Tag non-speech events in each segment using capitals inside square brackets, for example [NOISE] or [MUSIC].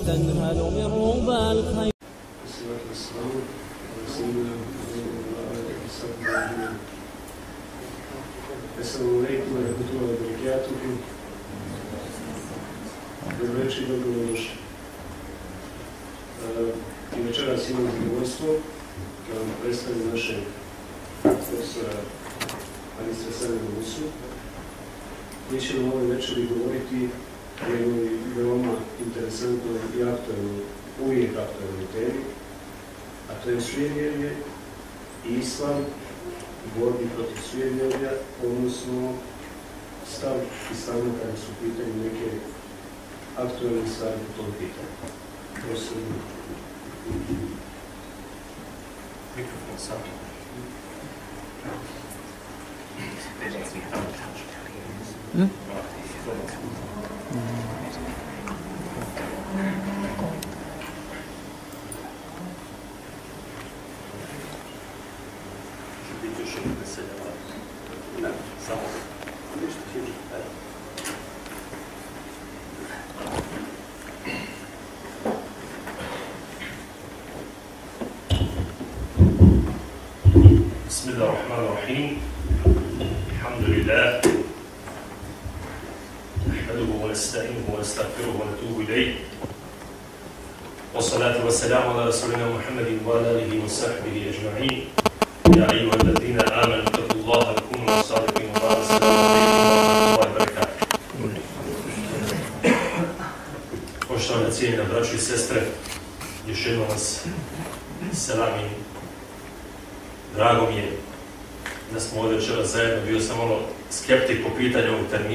وتنهل من ربى الخير السلام عليكم ورحمة الله وبركاته Dobro večer i dobrodošli. I večeras imam zadovoljstvo da vam predstavim naše profesora Alistra Sanjana Musu, koji će nam ove večeri govoriti jednoj veoma interesantnoj i aktualnoj, uvijek aktualnoj temi, a to je svijevjerje i islam u borbi protiv svijevjerja, odnosno stav islama kada su u pitanju neke aktualne stvari po tom pitanju. Prosim. Mikrofon sam. Biti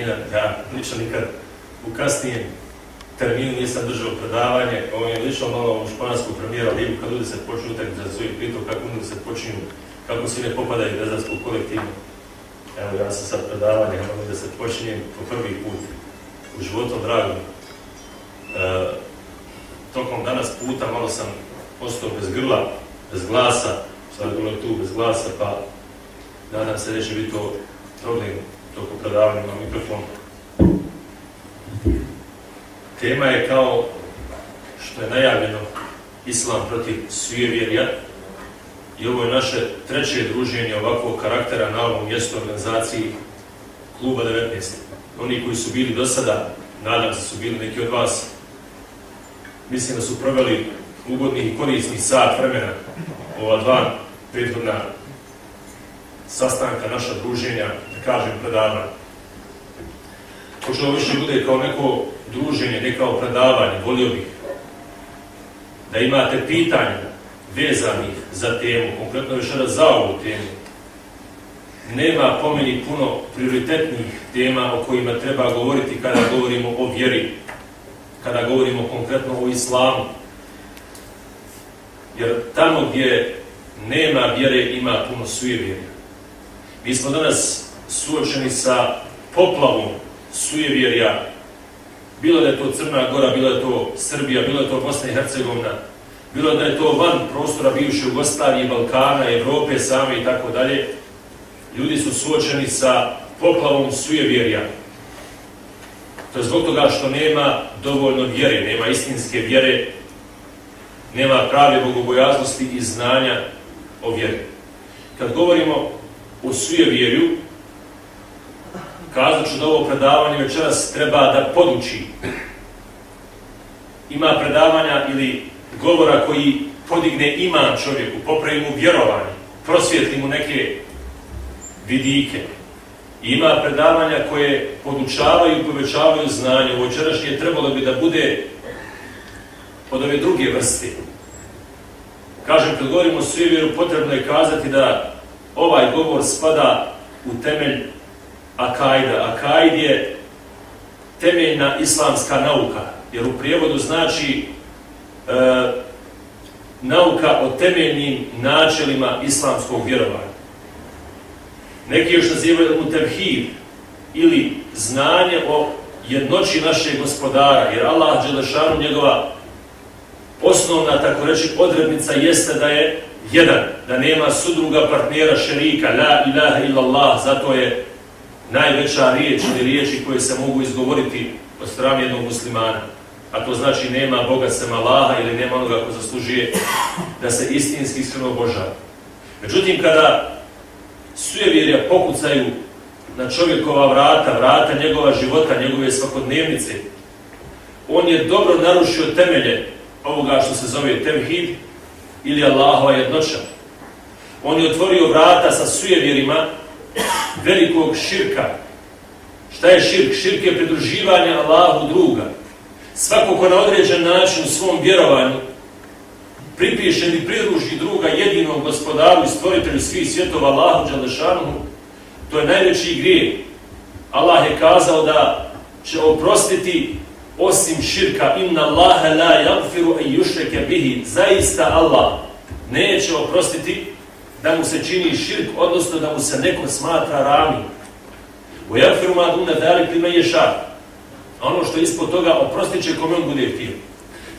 termina, ja lično nikad u kasnijem terminu nisam držao predavanje, pa on je lično malo u špansku premijera ligu, kad ljudi se počnu utakmice za svoj pitao kako ljudi se počinju, kako svi ne popadaju vezarsku kolektivno. Evo ja sam sad predavanje, ono da se počinjem po prvi put u životu, drago. E, tokom danas puta malo sam ostao bez grla, bez glasa, sad bilo je tu bez glasa, pa nadam se da će biti to problem toko predavanja na mikrofon. Tema je kao što je najavljeno Islam protiv svijevjerja i ovo je naše treće druženje ovakvog karaktera na ovom mjestu organizaciji Kluba 19. Oni koji su bili do sada, nadam se su bili neki od vas, mislim da su proveli ugodni i korisni sat vremena ova dva prethodna sastanka, naša druženja, kažem, predavanje. Pošto ovo više bude kao neko druženje, ne kao predavanje, volio bih da imate pitanja vezanih za temu, konkretno još za ovu temu. Nema po meni puno prioritetnih tema o kojima treba govoriti kada govorimo o vjeri, kada govorimo konkretno o islamu. Jer tamo gdje nema vjere, ima puno sujevjerja. Mi smo danas suočeni sa poplavom sujevjerja. Bilo da je to Crna Gora, bilo da je to Srbija, bilo da je to Bosna i Hercegovina, bilo da je to van prostora bivše Jugoslavije, Balkana, Evrope same i tako dalje. Ljudi su suočeni sa poplavom sujevjerja. To je zbog toga što nema dovoljno vjere, nema istinske vjere, nema prave bogobojaznosti i znanja o vjeri. Kad govorimo o sujevjerju, kazat ću da ovo predavanje večeras treba da poduči. Ima predavanja ili govora koji podigne iman čovjeku, popravi mu vjerovanje, prosvjetli mu neke vidike. Ima predavanja koje podučavaju i povećavaju znanje. Ovo večerašnje trebalo bi da bude od ove druge vrste. Kažem, kad govorimo o svijevjeru, potrebno je kazati da ovaj govor spada u temelj Akajda. Akajd je temeljna islamska nauka, jer u prijevodu znači e, nauka o temeljnim načelima islamskog vjerovanja. Neki još nazivaju mu tevhid ili znanje o jednoći našeg gospodara, jer Allah Đelešanu njegova osnovna, tako reći, odrednica jeste da je jedan, da nema sudruga partnera šerika, la ilaha illallah, zato je najveća riječ ili riječi koje se mogu izgovoriti od strane jednog muslimana. a to znači nema Boga sem Allaha ili nema onoga ko zaslužuje da se istinski iskreno obožava. Međutim, kada sujevjerja pokucaju na čovjekova vrata, vrata njegova života, njegove svakodnevnice, on je dobro narušio temelje ovoga što se zove Tevhid ili Allahova jednoća. On je otvorio vrata sa sujevjerima velikog širka. Šta je širk? Širk je pridruživanje Allahu druga. Svako ko na određen način u svom vjerovanju pripiše ili pridruži druga jedinom gospodaru i stvoritelju svih svjetova Allahu Đalešanu, to je najveći grije. Allah je kazao da će oprostiti osim širka inna Allahe la jagfiru i jušreke bihi. Zaista Allah neće oprostiti da mu se čini širk, odnosno da mu se neko smatra rami. U jagfiru ma dalik li me ješa. Ono što ispod toga oprostit će kome on bude htio.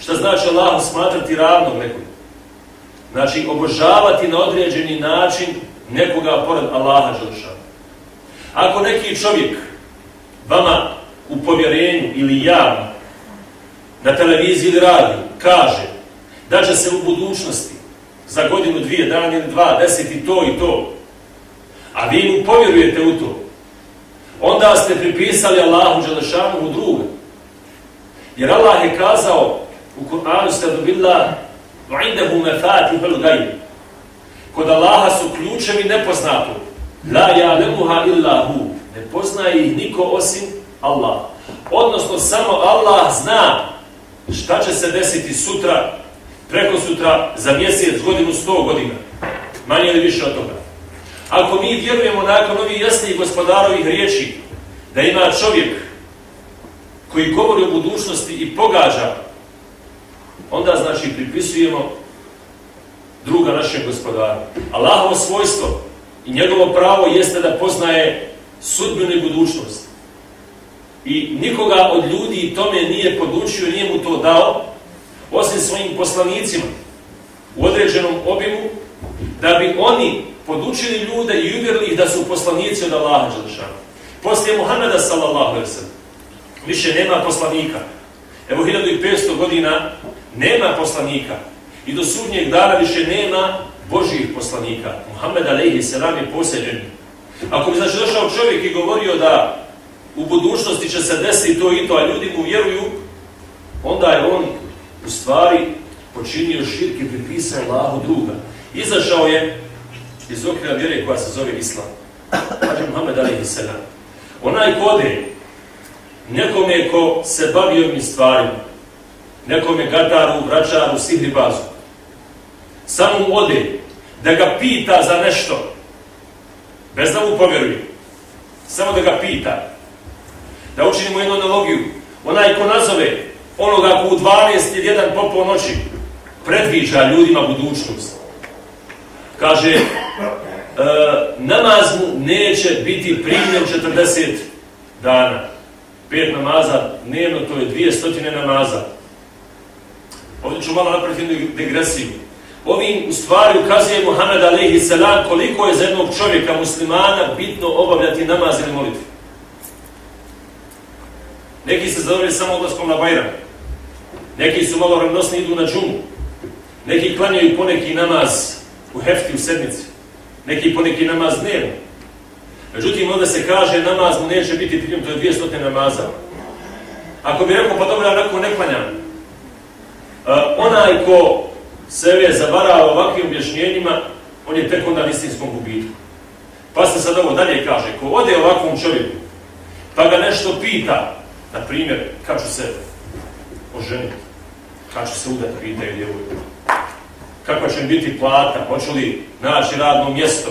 Šta znači Allah smatrati ravnog nekog? Znači, obožavati na određeni način nekoga pored Allaha Đelša. Ako neki čovjek vama u povjerenju ili javno na televiziji ili radi kaže da će se u budućnosti za godinu, dvije, dan ili dva desiti to i to, a vi mu povjerujete u to, onda ste pripisali Allahu Đelešanu u druga. Jer Allah je kazao u Kur'anu ste dobila وعنده مفاتيح الغيب kod Allaha su ključevi nepoznatu la ya'lamuha illa hu ne poznaje ih niko osim Allah odnosno samo Allah zna šta će se desiti sutra preko sutra za mjesec godinu sto godina manje ili više od toga ako mi vjerujemo nakon ovih jasnih gospodarovih riječi da ima čovjek koji govori o budućnosti i pogađa onda znači pripisujemo druga našeg gospodara. Allahovo svojstvo i njegovo pravo jeste da poznaje sudbenu i budućnost. I nikoga od ljudi tome nije podučio, nije mu to dao, osim svojim poslanicima u određenom obimu, da bi oni podučili ljude i uvjerili ih da su poslanici od Allaha Đelešana. Poslije Muhammeda sallallahu alaihi sallam, više nema poslanika. Evo 1500 godina nema poslanika i do sudnjeg dana više nema Božijih poslanika. Muhammed Aleyhi Selam je posljeđen. Ako bi znači došao čovjek i govorio da u budućnosti će se desiti to i to, a ljudi mu vjeruju, u stvari počinio širke i pripisao Allahu druga. Izašao je iz okvira vjere koja se zove Islam. Kaže Muhammed Ali Selam. Onaj kode nekome ko se bavi ovim stvarima, nekome gataru, vračaru, sihribazu. Samo mu ode da ga pita za nešto, bez da mu povjeruje, samo da ga pita, da učinimo jednu analogiju, onaj ko nazove onoga ko u 12 ili 1 popol noći predviđa ljudima budućnost. Kaže, e, namaz mu neće biti primljen 40 dana. Pet namaza dnevno, to je dvije stotine namaza. Ovdje ću malo napraviti jednu degresiju. Ovim u stvari ukazuje Muhammed Alehi Selam koliko je za jednog čovjeka muslimana bitno obavljati namaz ili molitvu. Neki se zadovoljaju samo odlaskom na Bajram. Neki su malo ravnosni idu na džumu. Neki klanjaju poneki namaz u hefti u sedmici. Neki poneki namaz dnevno. Međutim, onda se kaže namaz mu neće biti primjer, to je 200 namaza. Ako bi rekao, pa dobro, ja ne klanjam, Uh, onaj ko se je zavarao ovakvim objašnjenjima, on je tek onda na istinskom gubitku. Pa se sad ovo dalje kaže, ko ode ovakvom čovjeku, pa ga nešto pita, na primjer, kad ću se oženiti, kad će se udati, pitaju djevojku, kakva će mi biti plata, hoću li naći radno mjesto,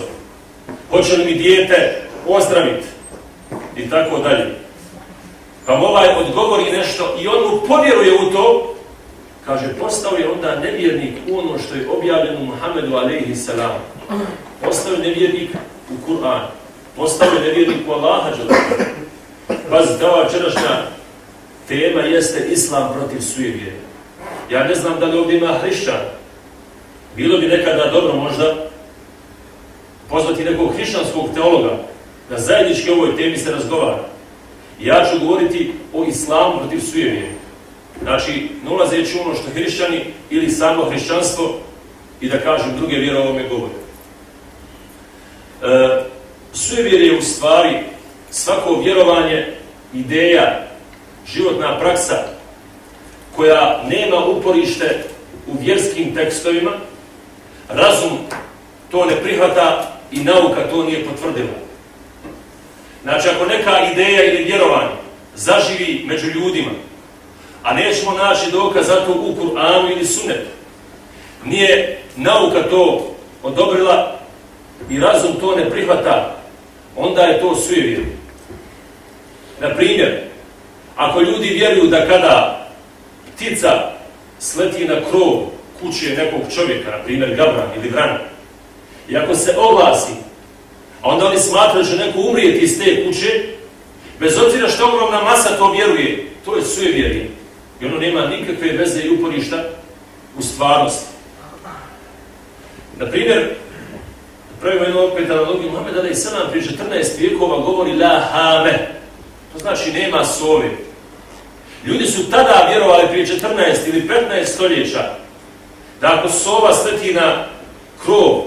hoće li mi dijete ozdraviti, i tako dalje. Pa ovaj odgovori nešto i on mu povjeruje u to, kaže, postao je onda nevjernik u ono što je objavljeno Muhammedu alaihi salam. Postao je nevjernik u Kur'an. Postao je nevjernik u Allaha dželaka. Pazite, ova čerašnja tema jeste Islam protiv sujevjera. Ja ne znam da li ovdje ima hrišćan. Bilo bi nekada dobro možda pozvati nekog hrišćanskog teologa da zajednički ovoj temi se razgovara. Ja ću govoriti o islamu protiv sujevije. Znači, ne ulazeći ono što hrišćani ili samo hrišćanstvo i da kažem druge vjere ovome govore. E, Sujevjer je u stvari svako vjerovanje, ideja, životna praksa koja nema uporište u vjerskim tekstovima, razum to ne prihvata i nauka to nije potvrdila. Znači, ako neka ideja ili vjerovanje zaživi među ljudima, a nećemo naći dokaz za to u Kur'anu ili Sunnetu, nije nauka to odobrila i razum to ne prihvata, onda je to sujevir. Na primjer, ako ljudi vjeruju da kada ptica sleti na krov kuće nekog čovjeka, na primjer Gabran ili vrana, i ako se oglasi, a onda oni smatraju da će neko umrijeti iz te kuće, bez obzira što ogromna masa to vjeruje, to je sujevjerje. I ono nema nikakve veze i uporišta u stvarnosti. Na primjer, pravimo jednu opet analogiju, Muhammed Ali Salam prije 14 vijekova govori la hame. To znači nema sove. Ljudi su tada vjerovali prije 14 ili 15 stoljeća da ako sova sleti na krov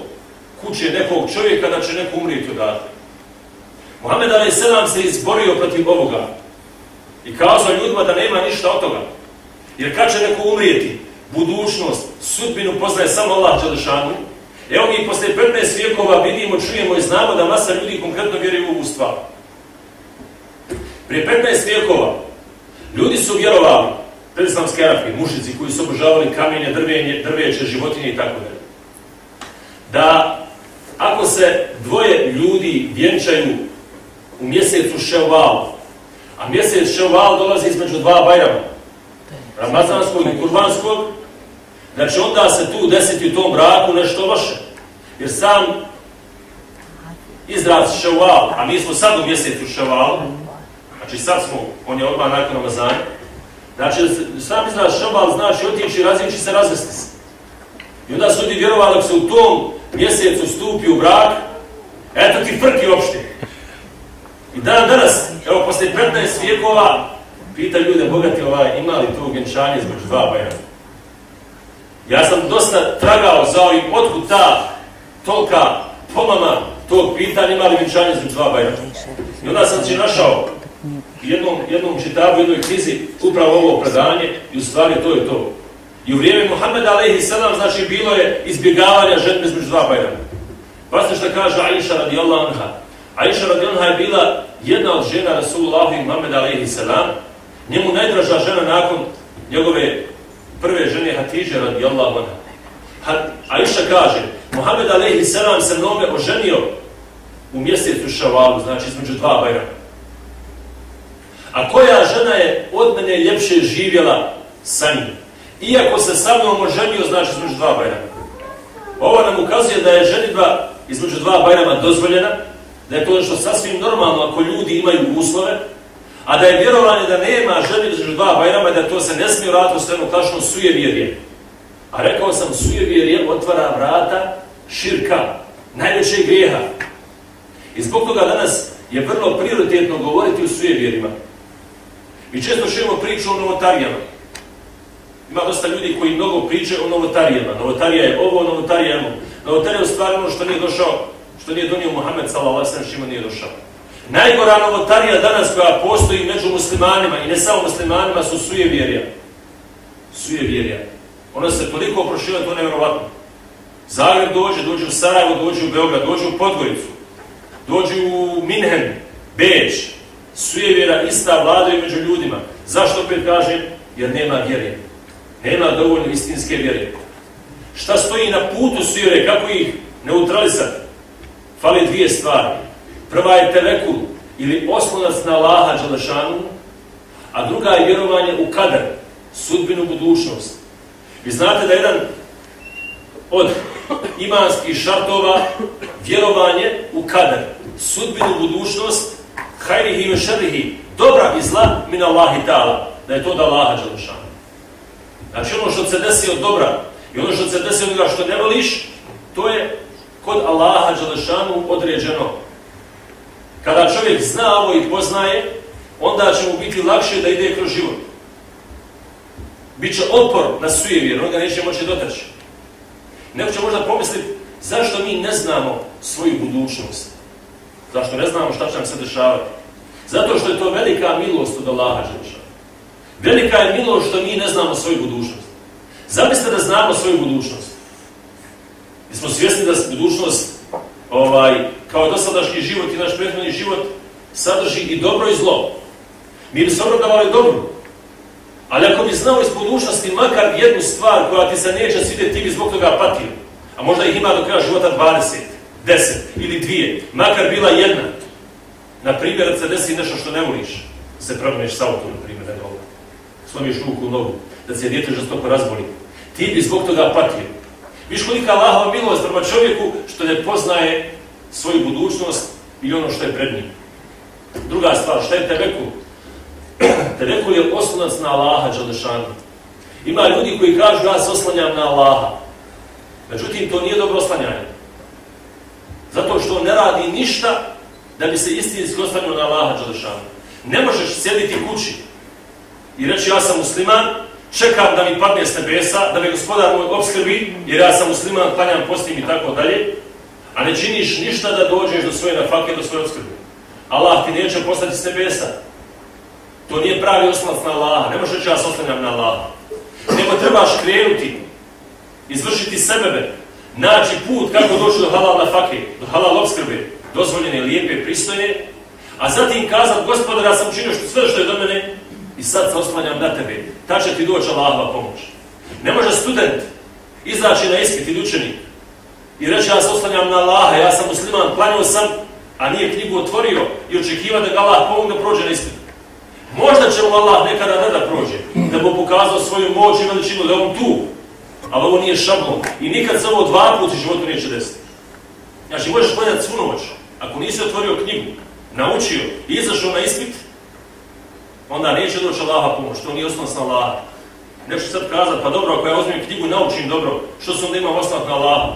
kuće nekog čovjeka, da će neko umrijeti odatle. Mohamed Ali Selam se izborio protiv ovoga i kazao ljudima da nema ništa od toga. Jer kad će neko umrijeti, budućnost, sudbinu poznaje samo Allah Đelešanu, Evo mi posle 15 vijekova vidimo, čujemo i znamo da masa ljudi konkretno vjeruju u ovu stvar. Prije 15 vijekova ljudi su vjerovali, predislamske Arafke, mušici koji su obožavali kamenje, drvenje, drveće, životinje i tako dalje. Da ako se dvoje ljudi vjenčaju u mjesecu Ševal, a mjesec Ševal dolazi između dva bajrama, Ramazanskog i Kurbanskog, Znači onda se tu desiti u tom braku nešto loše. Jer sam izraz ševal, a mi smo sad u mjesecu ševal, znači sad smo, on je odmah nakon Ramazana, znači sam izraz ševal znači otići, različi se, razvesti se. I onda su ljudi vjerovali da se u tom mjesecu stupi u brak, eto ti frki opšte. I dan danas, evo posle 15 vijekova, pita ljude, bogati ovaj, ima li to ugenčanje zbog dva bajana? Ja sam dosta tragao za ovim, otkud ta tolika pomama tog pitanja imali vinčanje zbog dva bajra. I onda sam se našao jednom, jednom čitavu, jednoj krizi, upravo ovo predanje i u stvari to je to. I u vrijeme Muhammeda alaihi sallam, znači, bilo je izbjegavanja žetme između dva bajrama. Pa ste što kaže Aisha radijallahu anha. Aisha radijallahu anha je bila jedna od žena Rasulullahu i Muhammeda alaihi sallam, njemu najdraža žena nakon njegove prve žene Hatidže radijallahu anha. Aisha kaže, Muhammed alaihi sallam se mnome oženio u mjesecu šavalu, znači između dva bajra. A koja žena je od mene ljepše živjela sa njim? Iako se sa mnom oženio, znači između dva bajrama. Ovo nam ukazuje da je ženitba između dva bajrama dozvoljena, da je to nešto sasvim normalno ako ljudi imaju uslove, A da je vjerovanje da nema žene između dva bajrama, da to se ne smije vratiti u stranu tačno sujevjerje. A rekao sam, sujevjerje otvara vrata širka, najvećeg grijeha. I zbog toga danas je vrlo prioritetno govoriti o sujevjerima. Mi često čujemo priču o novotarijama. Ima dosta ljudi koji mnogo pričaju o novotarijama. Novotarija je ovo, novotarija je ono. Novotarija je stvarno što nije došao, što nije donio Muhammed sallallahu alejhi što nije došao. Najgora novotarija danas koja postoji među muslimanima i ne samo muslimanima su sujevjerja. Sujevjerja. Ona se toliko prošila, to nevjerovatno. Zagreb dođe, dođe u Sarajevo, dođe u Beograd, dođe u Podgoricu, dođe u Minhen, Beč. Sujevjera ista vladaju među ljudima. Zašto opet kažem? Jer nema vjere. Nema dovoljno istinske vjere. Šta stoji na putu sujevjere, kako ih neutralisati? Fali dvije stvari. Prva je telekul ili oslonac na Laha Đalešanu, a druga je vjerovanje u kader, sudbinu budućnost. Vi znate da jedan od imanskih šartova vjerovanje u kader, sudbinu budućnost, hajrihi i šarihi, dobra i zla min Allahi ta'ala, da je to da Allaha Đelešanu. Znači ono što se desi od dobra i ono što se desi od što ne voliš, to je kod Allaha Đelešanu određeno Kada čovjek zna ovo i poznaje, onda će mu biti lakše da ide kroz život. Biće otpor na sujevjer, on ga neće moći dotaći. Neko će možda pomisliti, zašto mi ne znamo svoju budućnost? Zašto ne znamo šta će nam se dešavati? Zato što je to velika milost od Allaha Đelešanu. Velika je milost što mi ne znamo svoju budućnost. Zamislite da znamo svoju budućnost. Mi smo svjesni da budućnost, ovaj, kao dosadašnji život i naš prethodni život, sadrži i dobro i zlo. Mi bi se obradavali dobro. Ali ako bi znao iz budućnosti makar jednu stvar koja ti se neće svidjeti, ti bi zbog toga patio. A možda ih ima do kraja života 20, 10 ili dvije. Makar bila jedna. Na primjer, da se desi nešto što ne voliš. Se probneš sa autom, na primjer, ne ovo. Slomiš ruku u nogu. Da se djete žestoko razboli. Ti bi zbog toga patio. Viš kolika Allahova milost prema čovjeku što ne poznaje svoju budućnost i ono što je pred njim. Druga stvar, šta je tebekul? [CLEARS THROAT] Tebekul je oslonac na Allaha, Đalešanu. Ima ljudi koji kažu, ja se oslanjam na Allaha. Međutim, to nije dobro oslanjanje. Zato što on ne radi ništa da bi se istinski ostavio na Allaha, Đalešanu. Ne možeš sjediti kući i reći, ja sam musliman, čekam da mi padne s nebesa, da me gospodar moj obskrbi, jer ja sam musliman, klanjam, postim i tako dalje, a ne činiš ništa da dođeš do svoje nafake, do svoje obskrbe. Allah ti neće postati s nebesa. To nije pravi oslanac na Allaha. Ne možeš reći ja se oslanjam na Allaha. Nego trebaš krenuti, izvršiti sebebe, naći put kako doći do halal nafake, do halal obskrbe, dozvoljene, lijepe, pristojne, a zatim kazat, gospodar, ja sam učinio što, sve što je do mene i sad se oslanjam na tebe. Ta će ti doći Allahova pomoć. Ne može student izaći na ispit ili učenik i reći ja se oslanjam na Allaha, ja sam musliman, planio sam, a nije knjigu otvorio i očekiva da ga Allah pomogne prođe na ispit. Možda će mu Allah nekada ne da prođe, da mu pokazao svoju moć i veličinu, da on tu, ali ovo nije šablon. I nikad se ovo dva puta u životu neće desiti. Znači, možeš gledati svu noć, ako nisi otvorio knjigu, naučio i izašao na ispit, onda neće doći Allaha pomoć, to nije osnovna na Allaha. Nešto sad kazati, pa dobro, ako ja uzmem knjigu naučim dobro, što sam da imam osnovna na Allaha?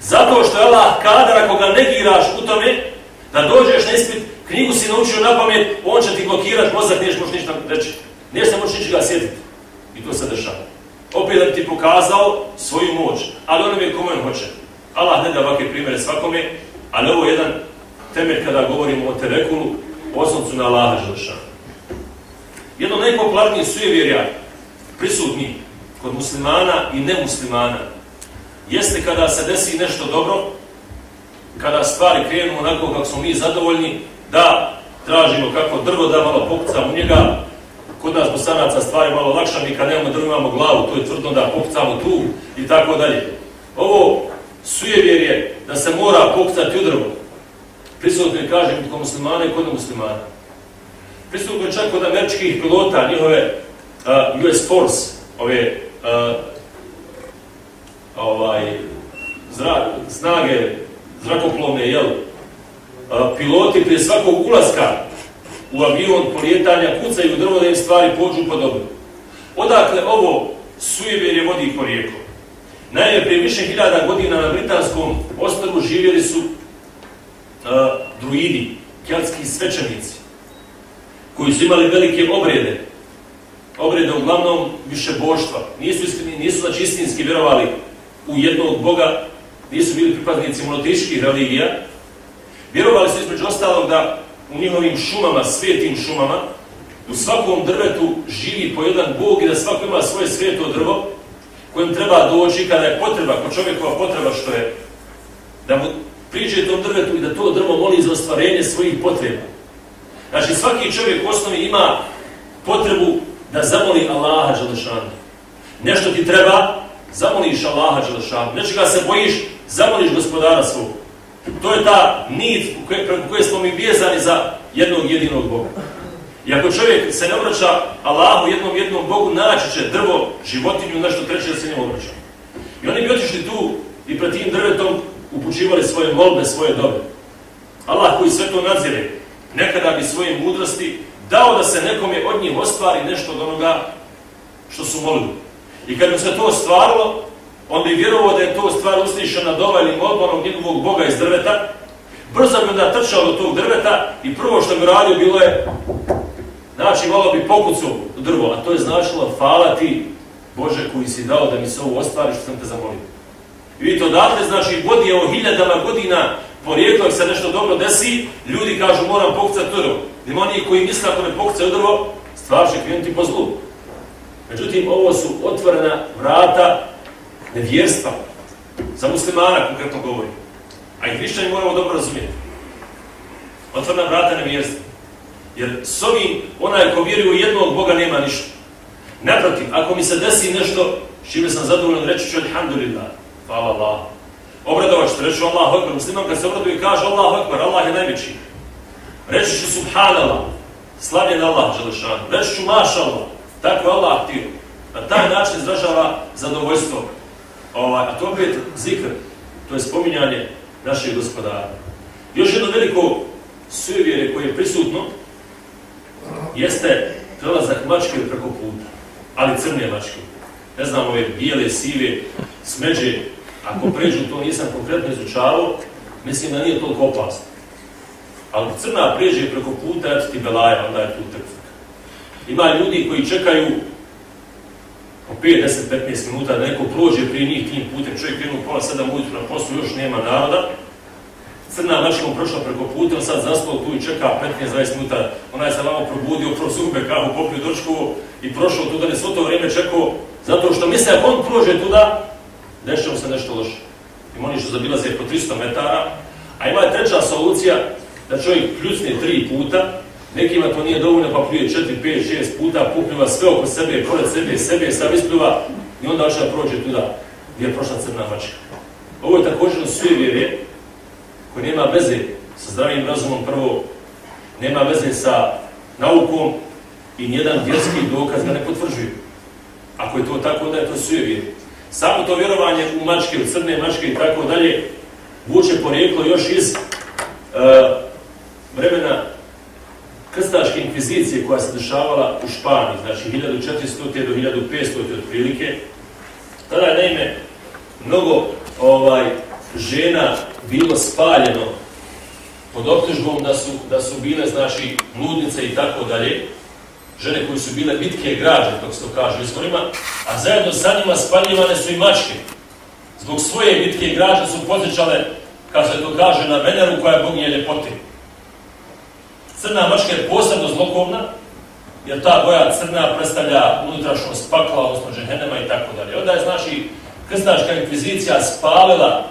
Zato što je Allah kadar, ako ga negiraš u tome, da dođeš na ispit, knjigu si naučio na pamet, on će ti blokirati mozak, neš moći ništa reći. Neš se možeš ničega sjetiti. I to se dešava. Opet da bi ti pokazao svoju moć, ali ono je kome on hoće. Allah ne da ovakve primere svakome, ali ovo je jedan temelj kada govorimo o terekulu, osnovcu na Allaha Želešana. Jedno najpopularnije sujevjerja prisutni kod muslimana i nemuslimana jeste kada se desi nešto dobro, kada stvari krenu onako kako smo mi zadovoljni, da tražimo kako drvo da malo pokucamo u njega, kod nas bosanaca stvari malo lakša, mi kad nemamo drvo imamo glavu, to je tvrdo da pokucamo tu i tako dalje. Ovo sujevjer je da se mora pokucati u drvo. Prisutno je kažem kod muslimana i kod muslimana. Prisutno je čak kod američkih pilota, njihove uh, US Force, ove uh, ovaj, zra, snage zrakoplovne, jel, piloti prije svakog ulaska u avion polijetanja kucaju drvo da im stvari pođu po dobro. Odakle ovo sujeverje vodi porijeklo? Naime, prije više hiljada godina na britanskom ostavu živjeli su uh, druidi, keltski svečanici, koji su imali velike obrede, obrede uglavnom više boštva. Nisu, nisu znači istinski vjerovali u jednog Boga, nisu bili pripadnici monoteističkih religija, vjerovali su između ostalog da u njihovim šumama, svetim šumama, u svakom drvetu živi po jedan Bog i da svako ima svoje sveto drvo kojem treba doći kada je potreba, ko čovjekova potreba što je, da mu priđe tom drvetu i da to drvo moli za ostvarenje svojih potreba. Znači svaki čovjek u osnovi ima potrebu da zamoli Allaha Đalešanu. Nešto ti treba, zamoliš Allaha Đelešanu, nečega se bojiš, zamoliš gospodara svog. To je ta nit preko koje smo mi vjezani za jednog jedinog Boga. I ako čovjek se ne obraća Allahu jednom jednom Bogu, naći će drvo, životinju, nešto treće da se ne obraća. I oni bi otišli tu i pred tim drvetom upućivali svoje molbe, svoje dobe. Allah koji sve to nadzire, nekada bi svoje mudrosti dao da se nekome od njih ostvari nešto od onoga što su molili. I kad bi se to ostvarilo, on bi vjerovao da je to stvar uslišena dova ili njegovog Boga iz drveta, brzo bi onda trčao do tog drveta i prvo što bi radio bilo je, znači malo bi pokucu drvo, a to je značilo hvala ti Bože koji si dao da mi se ovo ostvari što sam te zamolio. I vidite, odatle, znači, vodi je o hiljadama godina porijeklo, se nešto dobro desi, ljudi kažu moram pokucati drvo. Ima oni koji misle ako ne pokucaju drvo, stvar će krenuti po zlu. Međutim, ovo su otvorena vrata nevjerstva. Za muslimana konkretno govori. A i hrišćani moramo dobro razumijeti. Otvrna vrata nevjerstva. Jer s ovim, onaj ko vjeruje u jednog Boga nema ništa. Naprotiv, ako mi se desi nešto, s čime sam zadovoljan, reći ću alhamdulillah. Hvala Allah. Obradovat ću, reći ću Allah akbar. Musliman kad se obraduje kaže Allah akbar, Allah je najveći. Reći ću subhanallah. Slavljen Allah, želešan. Reći ću mašallah, Tako je Allah htio. Na taj način izražava zadovoljstvo. Ovaj, a to opet zikr, to je spominjanje našeg gospodara. Još jedno veliko sujevjere koje je prisutno, jeste prelazak mačke preko puta, ali crne mačke. Ne znam, ove bijele, sive, smeđe, ako pređu to nisam konkretno izučavao, mislim da nije toliko opasno. Ali crna pređe preko puta, eto ti belaja, onda je tu trpka. Ima ljudi koji čekaju po 5, 10, 15 minuta da neko prođe prije njih tim putem, čovjek krenuo pola 7 ujutru na poslu, još nema naroda, crna mačka mu prošla preko puta, sad zaspao tu i čeka 15-20 minuta, ona je se vamo probudio, prosube kahu, popio dočku i prošao tu da ne svo to vrijeme čekao, zato što misle, ako on prođe tuda, dešava se nešto loše. Ima oni što zabilaze po 300 metara, a ima je treća solucija, da čovjek pljucne tri puta, nekima to nije dovoljno, pa pljuje 4, 5, 6 puta, pupljiva sve oko sebe, pored sebe, sebe, sam ispljiva i onda oša prođe tuda gdje je prošla crna mačka. Ovo je također sve vjere, koje nema veze sa zdravim razumom prvo, nema veze sa naukom i nijedan vjerski dokaz ga ne potvrđuje. Ako je to tako, onda je to sve vjere. Samo to vjerovanje u mačke, u crne mačke i tako dalje, vuče porijeklo još iz uh, vremena krstaške inkvizicije koja se dešavala u Španiji, znači 1400. do 1500. otprilike. Tada je naime mnogo ovaj žena bilo spaljeno pod optužbom da su, da su bile, znači, ludnice i tako dalje, žene koje su bile bitke građe, kako se to kaže u izvorima, a zajedno sa njima spaljivane su i mačke. Zbog svoje bitke građe su posjećale, kao se to kaže, na Veneru koja je boginje ljepote. Crna mačka je posebno zlokovna, jer ta boja crna predstavlja unutrašnost pakla, odnosno džehenema i tako dalje. Onda je, znači, krstačka inkvizicija spalila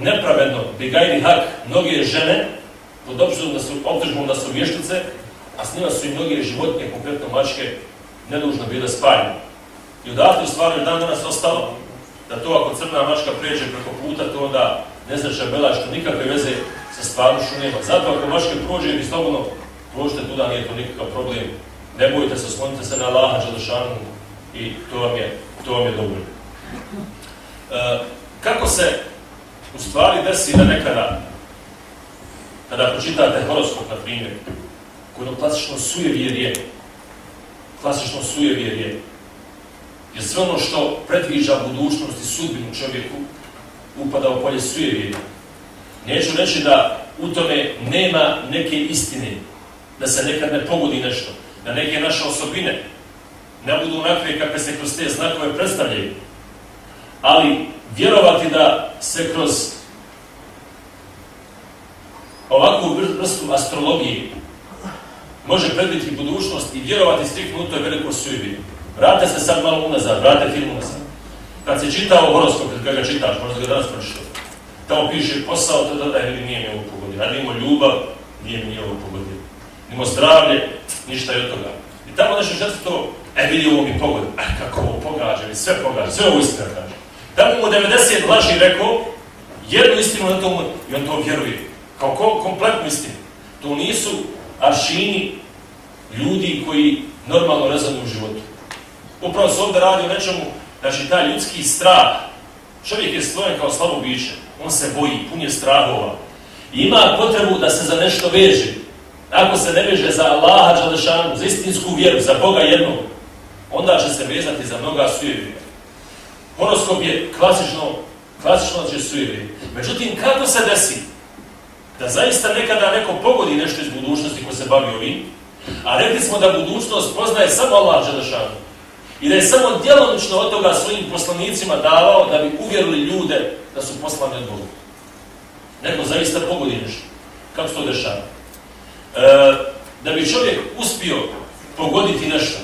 nepravedno, bigajni hak, mnoge žene, pod opštvom da su optužbom da su vještice, a s njima su i mnoge životinje, konkretno mačke, nedužno bile spajne. I odatle u stvari dan danas ostalo da to ako crna mačka pređe preko puta, to onda ne znači bela što nikakve veze sa stvarnošću nema. Zato ako mačke prođe i slobodno Možete tuda, nije to nikakav problem. Ne bojite se, sklonite se na Allaha, Đelešanu i to vam je, to vam je dobro. E, kako se u stvari desi da nekada, kada pročitate horoskop, na primjer, koji je klasično suje je, klasično suje jer sve ono što predviđa budućnost i sudbinu čovjeku, upada u polje sujevjerja. Neću reći da u tome nema neke istine, da se nekad ne pogodi nešto, da neke naše osobine ne budu onakve kakve se kroz te znakove predstavljaju, ali vjerovati da se kroz ovakvu vrstu astrologije može predvidjeti budućnost i vjerovati striktno u toj veliko sujbi. Vrate se sad malo unazad, vrate film unazad. Kad se čitao horoskop, kad ga čitaš, možda ga danas pročitao, tamo piše posao, tada da da ili nije mi ovo pogodio. Radimo ljubav, nije mi ovo pogodio imao zdravlje, ništa je od toga. I tamo nešto žetno to, e vidi ovo mi pogodio. E kako ovo pogađa, mi sve pogađa, sve ovo istina kaže. Tamo mu 90 laži rekao, jednu istinu na tomu, i on to vjeruje. Kao ko, kompletnu istinu. To nisu aršini ljudi koji normalno rezonuju u životu. Upravo se ovdje radi o nečemu, znači taj ljudski strah, čovjek je stvoren kao slabo biće, on se boji, pun je strahova. I ima potrebu da se za nešto veže. Ako se ne veže za Allaha, Đalešanu, za istinsku vjeru, za Boga jednog, onda će se vezati za mnoga sujevija. Horoskop je klasično, klasično će sujevija. Međutim, kako se desi da zaista nekada neko pogodi nešto iz budućnosti ko se bavi ovim, a rekli smo da budućnost poznaje samo Allah Đalešanu I da je samo djelomično od toga svojim poslanicima davao da bi uvjerili ljude da su poslani od Boga. Neko zaista pogodi nešto. Kako se to dešava? E, da bi čovjek uspio pogoditi nešto,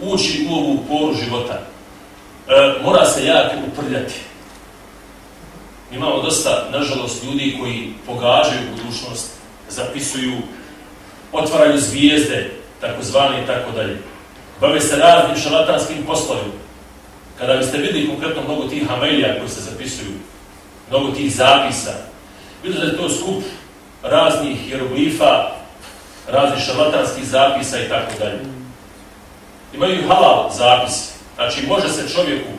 ući u ovu poru života, e, mora se jako uprljati. Imamo dosta, nažalost, ljudi koji pogađaju budućnost, zapisuju, otvaraju zvijezde, takozvane i tako dalje. Bave se raznim šalatanskim poslovima. Kada biste vidjeli konkretno mnogo tih hamelija koji se zapisuju, mnogo tih zapisa, vidite da je to skup raznih hieroglifa, raznih šarlatanskih zapisa i tako dalje. Imaju halal zapis. Znači, može se čovjeku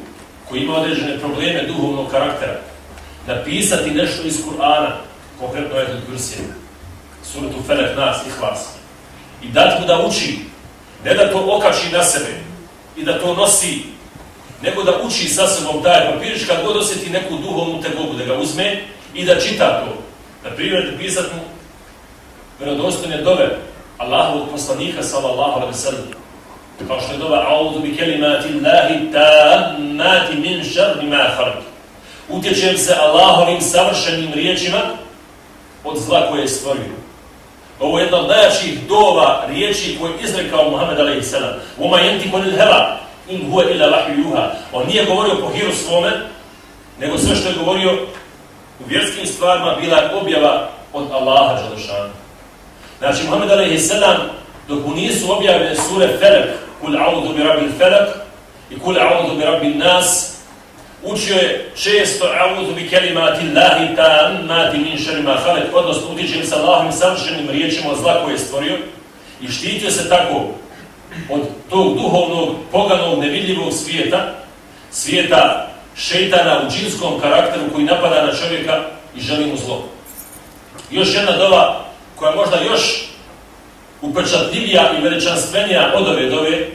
koji ima određene probleme duhovnog karaktera napisati nešto iz Kur'ana, konkretno je od Gursije, suratu Felek nas i hlas, i dati mu da uči, ne da to okači na sebe i da to nosi, nego da uči sa sobom taj papirić kad god osjeti neku duhovnu tegobu, da ga uzme i da čita to. Na primjer, da pisat mu vjerodostojne dove Allahovog poslanika, sallallahu alaihi sallam, kao što je dova A'udhu bi kelimati Allahi ta'amati min šarni ma kharq. Utječem se Allahovim savršenim riječima od zla koje je stvorio. Ovo je jedna od najjačih dova riječi koje je izrekao Muhammed a.s. Uma jenti konil hela, in huwa ila lahju juha. On nije govorio po hiru svome, nego sve što je govorio u vjerskim stvarima bila je objava od Allaha Đalešana. Znači, Muhammed a.s. dok mu nisu objavljene sure Felek, kul a'udu bi rabbi Felek i kul a'udu bi rabbi Nas, učio je često a'udu bi kelimati Allahi ta'amati min šerima halet, odnosno utičem sa Allahim savršenim riječima od zla koje je stvorio i štitio se tako od tog duhovnog, poganog, nevidljivog svijeta, svijeta šeitana u džinskom karakteru koji napada na čovjeka i želi mu zlo. Još jedna dova koja možda još upečatljivija i veličanstvenija od ove dove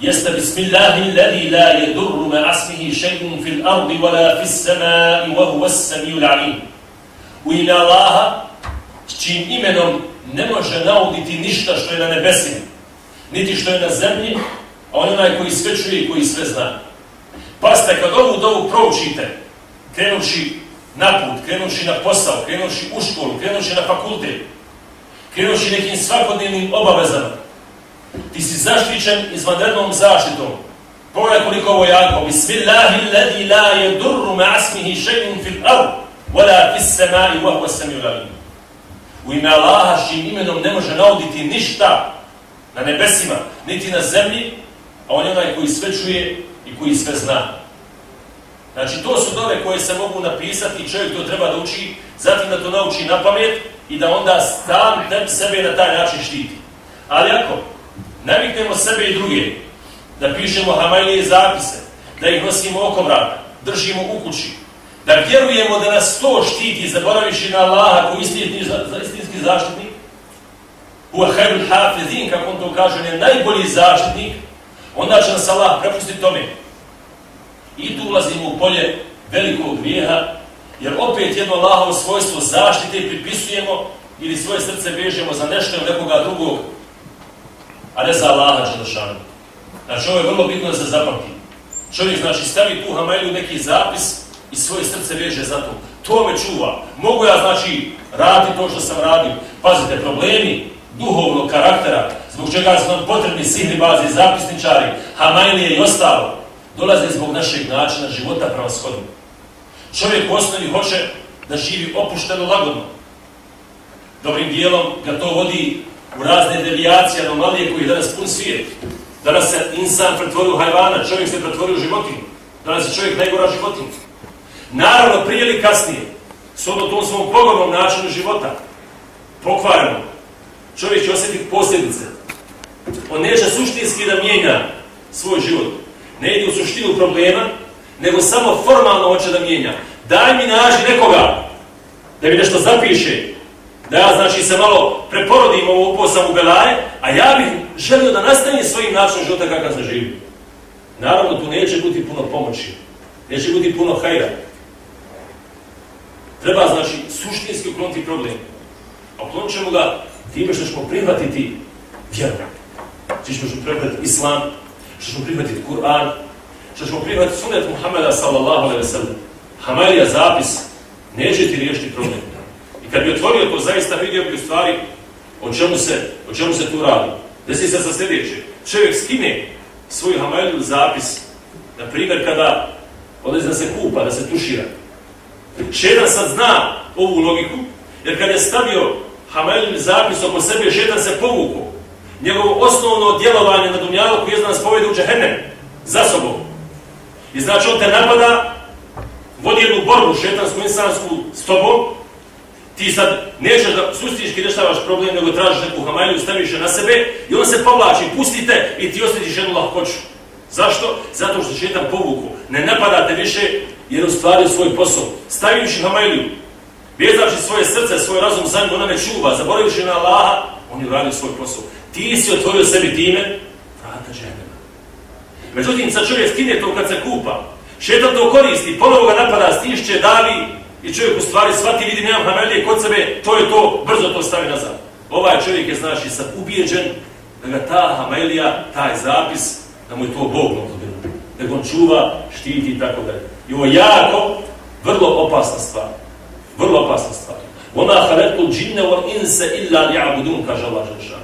jeste Bismillahi ladhi la yedurru ma asmihi šeitun fil ardi wala fis samai wa huwa samiju l'alim. U ime Allaha s čim imenom ne može nauditi ništa što je na nebesima, niti što je na zemlji, a on onaj koji sve čuje i koji sve zna. Pasta, kad ovu dovu proučite, krenuši na put, krenuši na posao, krenuši u školu, krenuši na fakultet, krenuši nekim svakodnevnim obavezama, ti si zaštićen izvanrednom zaštitom. Pogledaj koliko ovo jako. Bismillahi ladhi la yedurru ma'asmihi še'un fil ard, wala fis samai wa huwa samiu lalim. U ime Allaha s imenom ne može nauditi ništa na nebesima, niti na zemlji, a on je onaj koji sve čuje i koji sve zna. Znači, to su dove koje se mogu napisati i čovjek to treba da uči, zatim da to nauči na pamet i da onda stan sebe na taj način štiti. Ali ako naviknemo sebe i druge, da pišemo hamajlije zapise, da ih nosimo oko vrata, držimo u kući, da vjerujemo da nas to štiti, zaboraviši na Allaha koji istinski, za, istinski zaštitnik, u ahajul hafizin, kako on to kaže, je najbolji zaštitnik, onda će nas Allah prepustiti tome. I tu ulazimo u polje velikog grijeha, jer opet jedno Allahovo svojstvo zaštite pripisujemo ili svoje srce vežemo za nešto ili nekoga drugog, a ne za Allaha Đelešanu. Znači, ovo je vrlo bitno da se zapamti. Čovjek, znači, stavi tu hamelju neki zapis i svoje srce veže za to. To me čuva. Mogu ja, znači, raditi to što sam radio. Pazite, problemi duhovnog karaktera, zbog čega su nam potrebni sihni bazi, zapisničari, hamajlije i ostalo, dolaze zbog našeg načina života prema. Čovjek u osnovi hoće da živi opušteno lagodno. Dobrim dijelom ga to vodi u razne devijacije, anomalije koji danas pun svijet. Danas se insan pretvori u hajvana, čovjek se pretvori u životinu. Danas je čovjek najgora životinja. Naravno, prije ili kasnije, s ono tom svom pogodnom načinu života, pokvareno, čovjek će osjetiti posljedice. On neće suštinski da mijenja svoj život. Ne ide u suštinu problema, nego samo formalno hoće da mijenja. Daj mi nađi nekoga da mi nešto zapiše, da ja znači se malo preporodim ovo uposam u Belaje, a ja bih želio da nastavim svojim načinom života kakav se živi. Naravno, tu neće biti puno pomoći, neće biti puno hajra. Treba, znači, suštinski ukloniti problem. A uklonit ćemo ga time što ćemo prihvatiti vjeru što ćemo prihvatiti islam, što ćemo prihvatiti Kur'an, što ćemo prihvatiti sunet Muhammeda sallallahu alaihi wa sallam. Hamalija zapis neće ti riješiti problem. I kad bi otvorio to, zaista vidio bi u stvari o čemu se, o čemu se tu radi. Desi se sa sljedeće. Čovjek skine svoju Hamaliju zapis, na primjer kada odlazi da se kupa, da se tušira. Šedan sad zna ovu logiku, jer kad je stavio Hamaliju zapis oko sebe, šedan se povuku. Njegovo osnovno djelovanje na dunjalu koji je zna nas povede u džahennem, za sobom. I znači on te napada, vodi jednu borbu šetansku, insansku s tobom, ti sad nećeš da sustički rešavaš problem, nego tražiš neku hamalju, staviš je na sebe i on se povlači, pustite i ti osjetiš jednu lahkoću. Zašto? Zato što šetan povuku. Ne napadate više jer ustvario svoj posao. Staviš hamalju, vezači svoje srce, svoj razum za njim, ona me čuva, zaboraviš na Allaha, on je uradio svoj posao. Ti si otvorio sebi time, vrata ženema. Međutim, sad čovjek skine to kad se kupa, šetan to koristi, ponovo ga napada, stišće, davi, i čovjek u stvari shvati, vidi nemam hamelije kod sebe, to je to, brzo to stavi nazad. Ovaj čovjek je znači sad ubijeđen da ga ta hamelija, taj zapis, da mu je to Bog notodeno. Da ga on čuva, štiti i tako dalje. I ovo je jako, vrlo opasna stvar. Vrlo opasna stvar. Ona haletu džinne wa inse illa li'abudun, kaže Allah Žeša.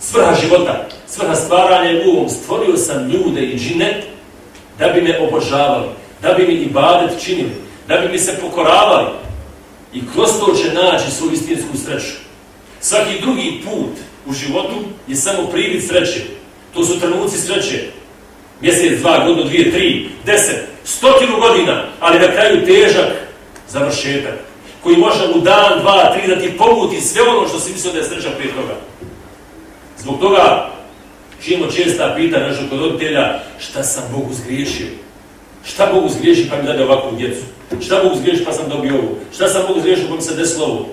Svrha života, svrha stvaranja je ovom, stvorio sam ljude i džine da bi me obožavali, da bi mi ibadet činili, da bi mi se pokoravali i kroz to će naći svoju istinsku sreću. Svaki drugi put u životu je samo privid sreće. To su trenuci sreće. Mjesec, dva, godinu, dvije, tri, deset, stotinu godina, ali na kraju težak završetak, koji može u dan, dva, tri da ti pomuti sve ono što si mislio da je sreća prije toga. Zbog toga čijemo česta pita našeg kod roditelja šta sam Bogu zgriješio. Šta Bogu zgriješi pa mi dade ovakvu djecu? Šta Bogu zgriješi pa sam dobio ovu? Šta sam Bogu zgriješio pa mi se desilo ovo?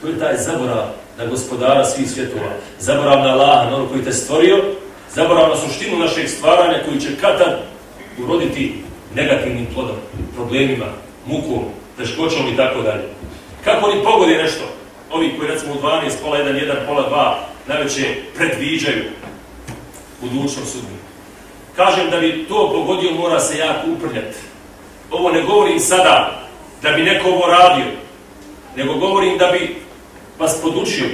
To je taj zaborav na gospodara svih svjetova. Zaborav na Allaha, na ono koji te stvorio. Zaborav na suštinu našeg stvaranja koji će katad uroditi negativnim plodom, problemima, mukom, teškoćom i tako dalje. Kako oni pogode nešto? Ovi koji recimo u 12, pola 1, 1, pola 2, najveće predviđaju budućnost sudbinu. Kažem da bi to pogodio, mora se jako uprljati. Ovo ne govorim sada da bi neko ovo radio, nego govorim da bi vas podučio,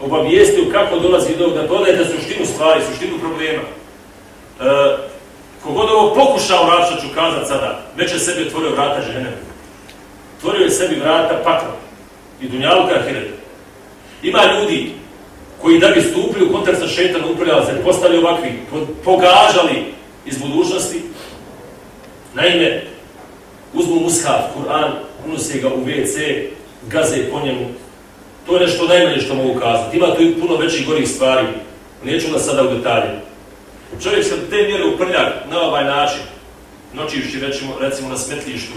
obavijestio kako dolazi do da dodajete suštinu stvari, suštinu problema. E, kogod ovo pokušao raditi, ću kazat sada, već je sebi otvorio vrata žene. Otvorio je sebi vrata pakla i dunjaluka hireta. Ima ljudi koji da bi stupili u kontakt sa šetanom upravljala se, postali ovakvi, pogažali iz budućnosti. Naime, uzmu mushaf, Kur'an, unose ga u WC, gaze po njemu. To je nešto najmanje što mogu kazati. Ima tu i puno većih gorih stvari. Neću da sada u detalje. Čovjek se te mjere uprlja na ovaj način, noćivši recimo, recimo na smetlištu,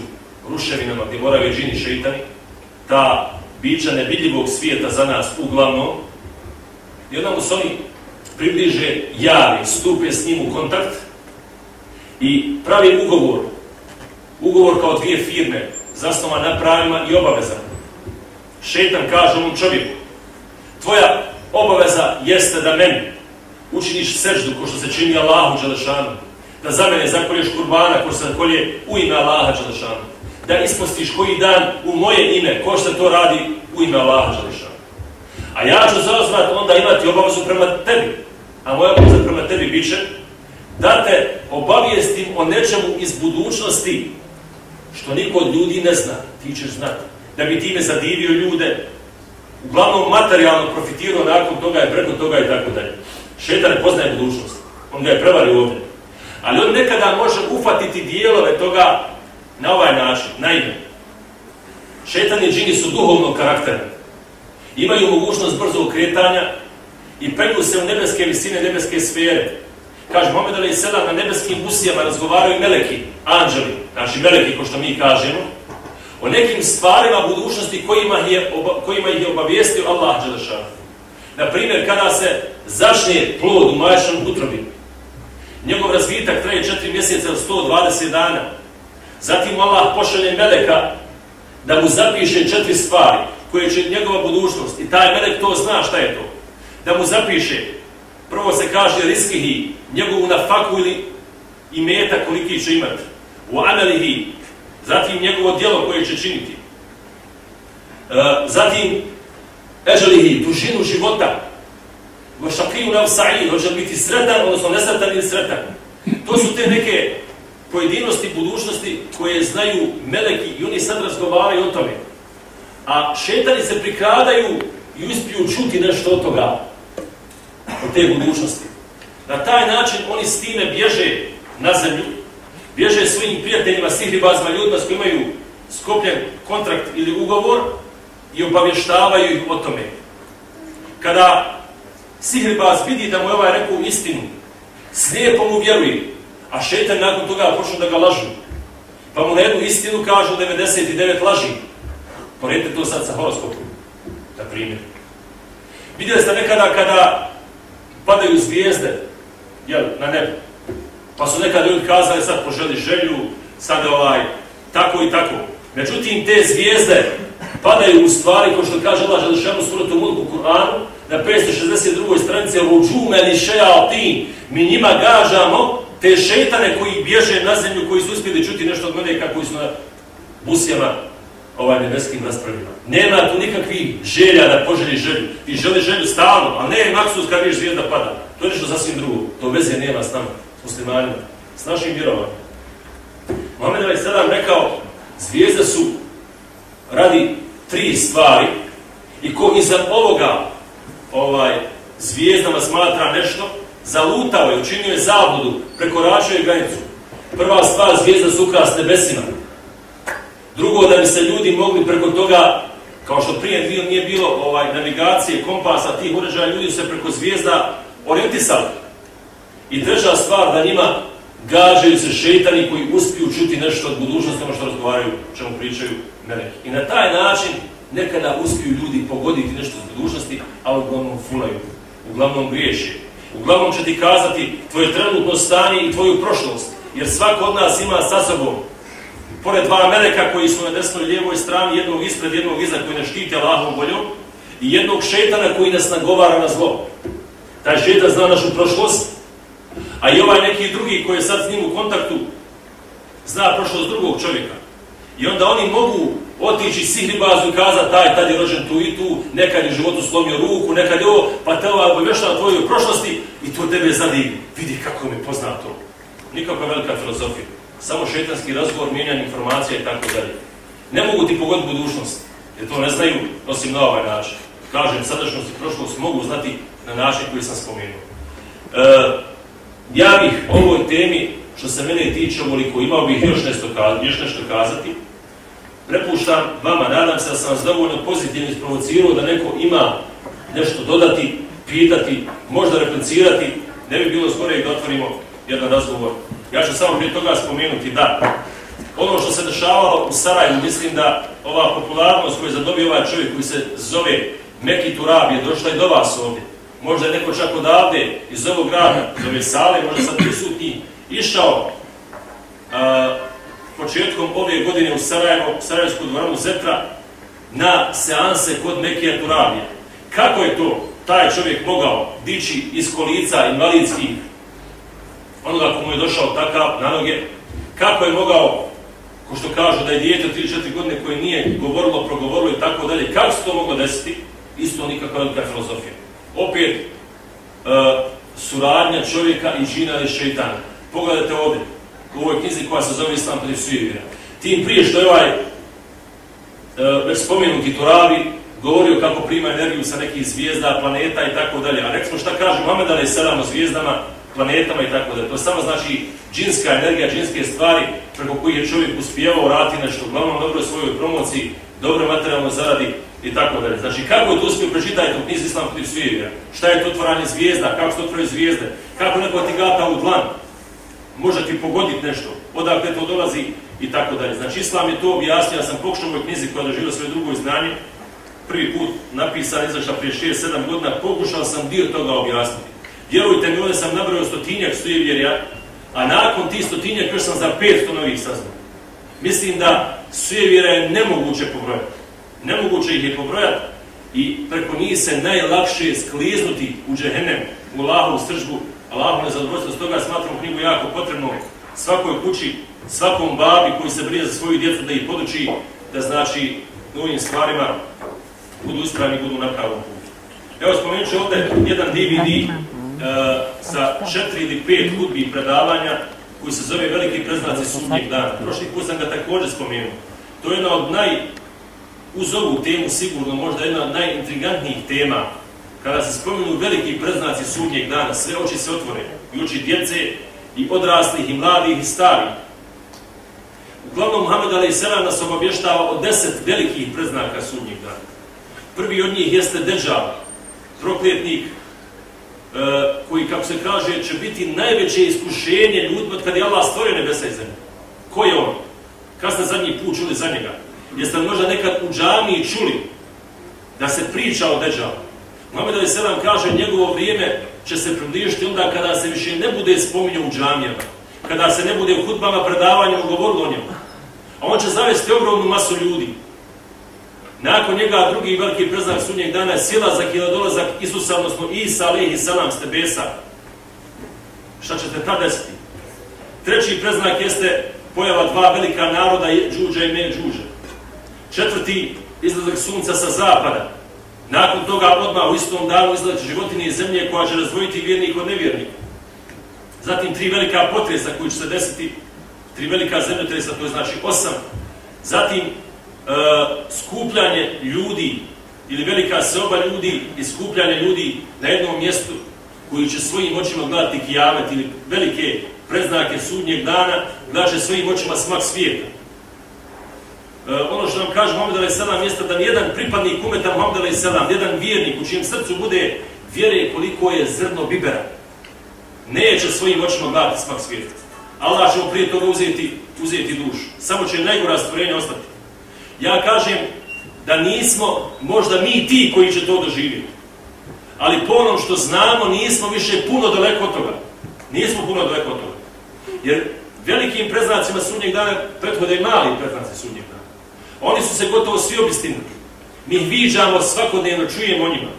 ruševinama gdje moraju džini šeitani, ta bića nevidljivog svijeta za nas uglavnom, i onda mu se oni približe javi, stupe s njim u kontakt, i pravi ugovor, ugovor kao dvije firme, zasnovan na pravima i obavezama. Šetan kaže onom čovjeku, tvoja obaveza jeste da meni učiniš seždu ko što se čini Allahu Đalešanu, da za mene zakolješ kurbana ko što se zakolje u ime Allaha Đalešanu, da ispostiš koji dan u moje ime ko što to radi u ime Allaha Đalešanu. A ja ću zaozvat onda imati obavezu prema tebi, a moja obaveza prema tebi bit će da te obavijestim o nečemu iz budućnosti što niko od ljudi ne zna, ti ćeš znati. Da bi time zadivio ljude, uglavnom materijalno profitirao nakon toga i preko toga i tako dalje. Šetan ne poznaje budućnost, on ga je prevario ovdje. Ali on nekada može ufatiti dijelove toga na ovaj način, naime. Šetan i džini su duhovnog karaktera. Imaju mogućnost brzog kretanja i penju se u nebeske visine, nebeske sfere. Kaže, Mohamed Ali Selam na nebeskim usijama razgovaraju meleki, anđeli, znači meleki, ko što mi kažemo, o nekim stvarima budućnosti kojima, je, kojima ih je obavijestio Allah Đelešan. Naprimjer, kada se začne plod u majčnom utrobi, njegov razvitak traje 4 mjeseca od 120 dana, zatim Allah pošalje meleka da mu zapiše četiri stvari koje će njegova budućnost i taj melek to zna šta je to. Da mu zapiše, prvo se kaže riskihi, njegovu nafaku ili imeta koliki će imati, u analihi, zatim njegovo djelo koje će činiti, e, zatim eželihi, dužinu života, vašakiju šakiju nam sa'id, hoće biti sretan, odnosno nesretan ili sretan. To su te neke pojedinosti budućnosti koje znaju meleki i oni sad razgovaraju o tome. A šetani se prikradaju i uspiju čuti nešto od toga, od te budućnosti. Na taj način oni s time bježe na zemlju, bježe svojim prijateljima, sihribazima, ljudima s koji imaju skopljen kontrakt ili ugovor i obavještavaju ih o tome. Kada sihribaz vidi da mu je ovaj rekao istinu, slijepo mu vjeruje, a šetan nakon toga počnu da ga lažu. Pa mu na jednu istinu kažu 99 laži. Poredite to sad sa horoskopom, na primjer. Vidjeli ste nekada kada padaju zvijezde jel, na nebu, pa su nekada ljudi kazali sad poželi želju, sad ovaj, tako i tako. Međutim, te zvijezde padaju u stvari, kao što kaže Allah Želešanu suratu Mulku Kur'anu, na 562. stranici, Ruđume li šejatin, mi njima gažamo te šeitane koji bježe na zemlju, koji su uspjeli čuti nešto od mene kako su na busijama ovaj nebeskim raspravima. Nema tu nikakvih želja da poželi želju. Ti želi želju stalno, a ne maksus kad viš zvijezda pada. To je nešto sasvim drugo. To veze nema s nama, s muslimanima, s našim vjerovanjem. Mohamed Ali Sadam rekao, zvijezde su radi tri stvari i ko iza ovoga ovaj zvijezdama smatra nešto, zalutao je, učinio je zabudu, prekoračio je granicu. Prva stvar, zvijezda su ukras nebesima. Drugo, da bi se ljudi mogli preko toga, kao što prije nije bilo ovaj navigacije, kompasa, tih uređaja, ljudi se preko zvijezda orijentisali. I treća stvar, da njima gađaju se šeitani koji uspiju čuti nešto od budućnosti, ono što razgovaraju, čemu pričaju meleki. I na taj način nekada uspiju ljudi pogoditi nešto od budućnosti, a uglavnom fulaju, uglavnom griješi. Uglavnom će ti kazati tvoje trenutno stanje i tvoju prošlost. Jer svako od nas ima sa sobom, pored dva meleka koji su na desnoj lijevoj strani, jednog ispred, jednog iza koji nas štite Allahom voljom, i jednog šetana koji nas nagovara na zlo. Taj šetan zna našu prošlost, a i ovaj neki drugi koji je sad s njim u kontaktu, zna prošlost drugog čovjeka. I onda oni mogu otići sihribazu i kazati taj, tad je rođen tu i tu, nekad je životu slomio ruku, nekad je ovo, pa te ova obavješta tvojoj prošlosti i to tebe zadivi. vidi kako mi pozna to. Nikakva velika filozofija. Samo šetanski razgovor, mijenjanje informacija i tako dalje. Ne mogu ti pogoditi budućnost, jer to ne znaju, osim na ovaj način. Kažem, sadašnjost i prošlost mogu znati na način koji sam spomenuo. E, ja bih ovoj temi, što se mene tiče ovoliko, imao bih još nešto, još nešto kazati, prepuštam vama, nadam se da sam vas dovoljno pozitivno isprovocirao da neko ima nešto dodati, pitati, možda replicirati, ne bi bilo skoro da otvorimo jedan razgovor. Ja ću samo prije toga spomenuti da ono što se dešavalo u Sarajevu, mislim da ova popularnost koju je zadobio ovaj čovjek koji se zove Meki Turab je došla i do vas ovdje. Možda je neko čak odavde iz ovog grada, zove Sale, možda sad prisutni, išao početkom ove godine u Sarajevo, u Sarajevsku dvoranu Zetra, na seanse kod Mekija Turabija. Kako je to taj čovjek mogao dići iz kolica invalidskih onoga komu je došao takav na noge, kako je mogao, ko što kažu da je dijete od 3-4 godine koje nije govorilo, progovorilo i tako dalje, kako se to moglo desiti? Isto nikakva velika filozofija. Opet, uh, suradnja čovjeka i džina i šeitana. Pogledajte ovdje, u ovoj knjizi koja se zove Islam protiv. Tim prije što je ovaj e, već spomenuti Turavi govorio kako prima energiju sa nekih zvijezda, planeta i tako dalje. A rekli šta kaže Mohamed Ali Selam o zvijezdama, planetama i tako da. To samo znači džinska energija, džinske stvari preko kojih je čovjek uspijevao rati nešto, uglavnom dobro svojoj promociji, dobro materijalno zaradi i tako dalje. Znači kako je to uspio prečitajte u knjizi Islam protiv sujevira? Šta je to otvaranje zvijezda? Kako se otvaraju zvijezde? Kako neko ti gata u dlan? može ti pogoditi nešto, odakle to dolazi i tako dalje. Znači, Islam je to objasnio, ja sam pokušao u ovoj knjizi koja doživio svoje drugo izdanje, prvi put napisan, izašla prije 6-7 godina, pokušao sam dio toga objasniti. Vjerujte mi, ovdje sam nabrao stotinjak sujevjerja, a nakon tih stotinjak još sam za 500 novih saznao. Mislim da sujevjera je nemoguće pobrojati. Nemoguće ih je pobrojati i preko njih se najlakše skliznuti u džehennem, u lahu, u sržbu, Allahu nezadovoljstvo, stoga smatram knjigu jako potrebno svakoj kući, svakom babi koji se brije za svoju djecu da ih poduči da znači novim stvarima budu ispravni, budu na pravom putu. Evo spomenut ću ovdje jedan DVD E, sa četiri ili pet hudbi predavanja koji se zove Veliki preznaci sudnjeg dana. Prošli put sam ga također spomenuo. To je jedna od naj, uz ovu temu sigurno, možda jedna od najintrigantnijih tema kada se spomenu veliki preznaci sudnjeg dana, sve oči se otvore, i oči djece, i odraslih, i mladih, i starih. Uglavnom, Muhammed A.S. nas obavještava o deset velikih preznaka sudnjeg dana. Prvi od njih jeste Deđal, prokletnik E, koji, kako se kaže, će biti najveće iskušenje ljudima kada je Allah stvorio nebesa i zemlje. Ko je on? Kad ste zadnji put čuli za njega? Jeste možda nekad u džamiji čuli da se priča o Deđalu? Mohamed Ali Selam kaže, njegovo vrijeme će se približiti onda kada se više ne bude spominjao u džamijama, kada se ne bude u hudbama predavanjima govorilo o njemu. A on će zavesti ogromnu masu ljudi. Nakon njega drugi veliki preznak sunnjeg dana je silazak ili dolazak Isusa, odnosno Isa, i salam, ste besa. Šta ćete tada desiti? Treći preznak jeste pojava dva velika naroda, Đuđa i Međuđa. Četvrti, izlazak sunca sa zapada. Nakon toga odmah u istom danu izlazak životinje iz zemlje koja će razvojiti vjernik od nevjernika. Zatim tri velika potresa koji će se desiti, tri velika zemljotresa, to je znači osam. Zatim E, skupljanje ljudi ili velika seoba ljudi i skupljanje ljudi na jednom mjestu koji će svojim očima gledati kijamet ili velike preznake sudnjeg dana, gledaće svojim očima smak svijeta. E, ono što nam kaže Muhammed Ali Selam jeste da nijedan pripadnik umeta Muhammed Ali Selam, jedan vjernik u čijem srcu bude vjere koliko je zrno bibera, neće svojim očima gledati smak svijeta. Allah će mu prije toga uzeti, uzeti dušu. Samo će najgora stvorenja ostati. Ja kažem da nismo možda mi ti koji će to doživjeti. Ali po onom što znamo, nismo više puno daleko od toga. Nismo puno daleko od toga. Jer velikim preznacima sudnjeg dana prethode i mali preznaci sudnjeg dana. Oni su se gotovo svi obistinili. Mi ih viđamo svakodnevno, čujemo o njima.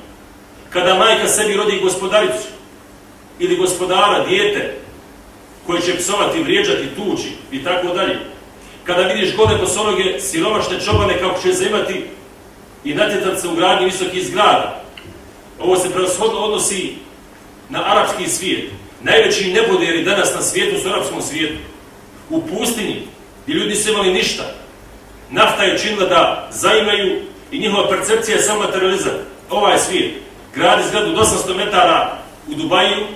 Kada majka sebi rodi gospodaricu ili gospodara, dijete, koje će psovati, vrijeđati, tući i tako dalje. Kada vidiš gole posonoge, siromašne čobane kako će zaimati i natjetat se u gradnji visokih zgrada. Ovo se preoshodno odnosi na arapski svijet. Najveći neboderi danas na svijetu su arapskom svijetu. U pustinji, gdje ljudi su imali ništa, nafta je činila da zaimaju i njihova percepcija je samo materializam. Ovaj svijet gradi zgradu do 800 metara u Dubaju,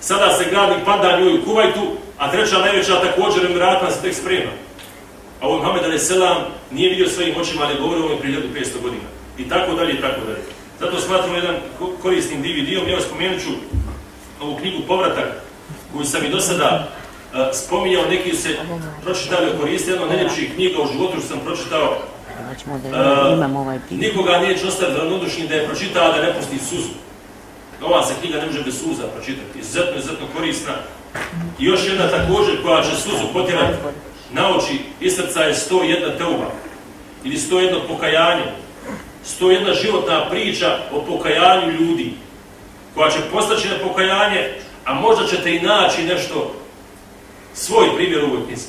sada se gradi pada njoj u Kuvajtu, a treća najveća također Emiratna se tek sprema. A ovo Mohamed A.S. nije vidio svojim očima, ali govorio ovo je prije 1500 godina. I tako dalje, i tako dalje. Zato smatram jedan korisnim DVD-om. Ja spomenut ću ovu knjigu Povratak, koju sam i do sada uh, spominjao. Neki se pročitali o koristi. Jedno najljepših knjiga u životu što sam pročitao. Uh, nikoga neće ostaviti ravnodušnim da je pročitao da ne pusti suzu. Ova se knjiga ne može bez suza pročitati. Izuzetno, izuzetno korisna. I još jedna također koja će suzu potjerati na oči i srca je 101 teuba. Ili 101 pokajanje. 101 životna priča o pokajanju ljudi. Koja će postaći na pokajanje, a možda ćete i naći nešto svoj primjer u ovoj knjizi.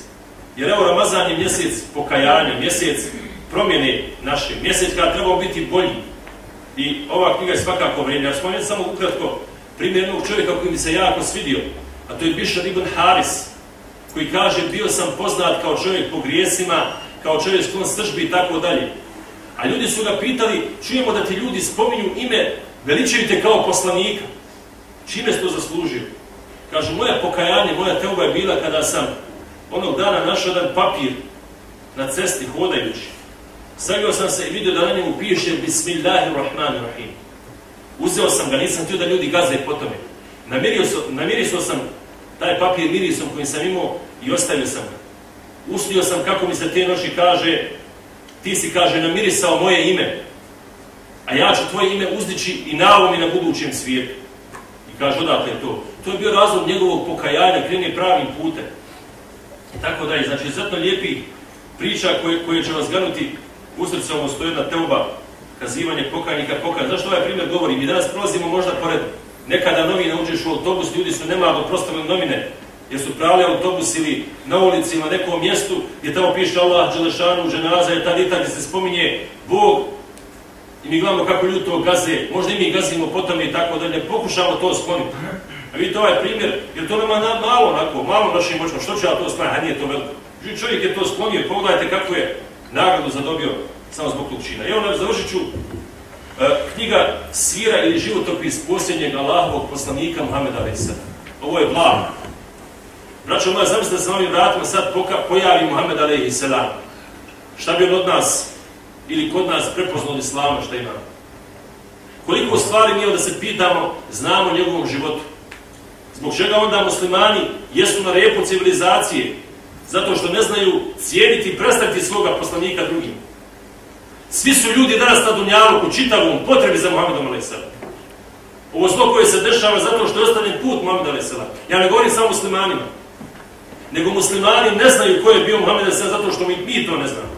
Jer evo Ramazan je mjesec pokajanja, mjesec promjene naše, mjesec kada trebamo biti bolji. I ova knjiga je svakako vrijedna. Ja spomenuti samo ukratko primjer jednog čovjeka koji mi se jako svidio, a to je Bišar Ibn Haris, koji kaže bio sam poznat kao čovjek po grijesima, kao čovjek sklon sržbi i tako dalje. A ljudi su ga pitali, čujemo da ti ljudi spominju ime, veličaju te kao poslanika. Čime se to zaslužio? Kaže, moja pokajanje, moja teoba je bila kada sam onog dana našao jedan papir na cesti hodajući. Sagio sam se i vidio da na njemu piše Bismillahirrahmanirrahim. Uzeo sam ga, nisam htio da ljudi gaze po tome. namirio sam taj papir mirisom kojim sam imao i ostavio sam ga. Uslio sam kako mi se te noći kaže, ti si kaže namirisao moje ime, a ja ću tvoje ime uzdići i na ovom i na budućem svijetu. I kaže, odakle je to? To je bio razlog njegovog pokajanja, krenje pravim putem. I tako da je, znači, izuzetno lijepi priča koje, koje će vas ganuti u srcu ovo stoji teuba, kazivanje pokajnika, pokajnika. Zašto ovaj primjer govori? Mi danas prolazimo možda pored Nekada novine uđeš u autobus, ljudi su nemalo prostavili novine, jer su pravili autobus ili na ulici ili na nekom mjestu gdje tamo piše Allah, Đelešanu, ženaza, je tad i tad se spominje Bog i mi gledamo kako ljudi to gaze, možda i mi gazimo potom i tako dalje, pokušamo to skloniti. A vidite ovaj primjer, jer to nema na, malo onako, malo našim očima, što će ja to skloniti, a nije to veliko. Čovjek je to sklonio, pogledajte kako je nagradu zadobio samo zbog tog čina. Evo, završit ću E, knjiga Svira ili životopis posljednjeg Allahovog poslanika Muhammeda Alisa. Ovo je blago. Braćo moja, zamislite da se ovim vratima sad poka, pojavi Muhammed alaihi Selam. Šta bi on od nas ili kod nas prepoznao islama šta ima? Koliko stvari mi da se pitamo, znamo o njegovom životu? Zbog čega onda muslimani jesu na repu civilizacije? Zato što ne znaju cijeniti i predstaviti svoga poslanika drugim. Svi su ljudi danas na Dunjalu u čitavom potrebi za Muhammedom a.s. Ovo zlo koje se dešava zato što je ostavljen put Muhammeda a.s. Ja ne govorim samo muslimanima nego muslimani ne znaju ko je bio Muhammed a.s. zato što mi, mi to ne znamo.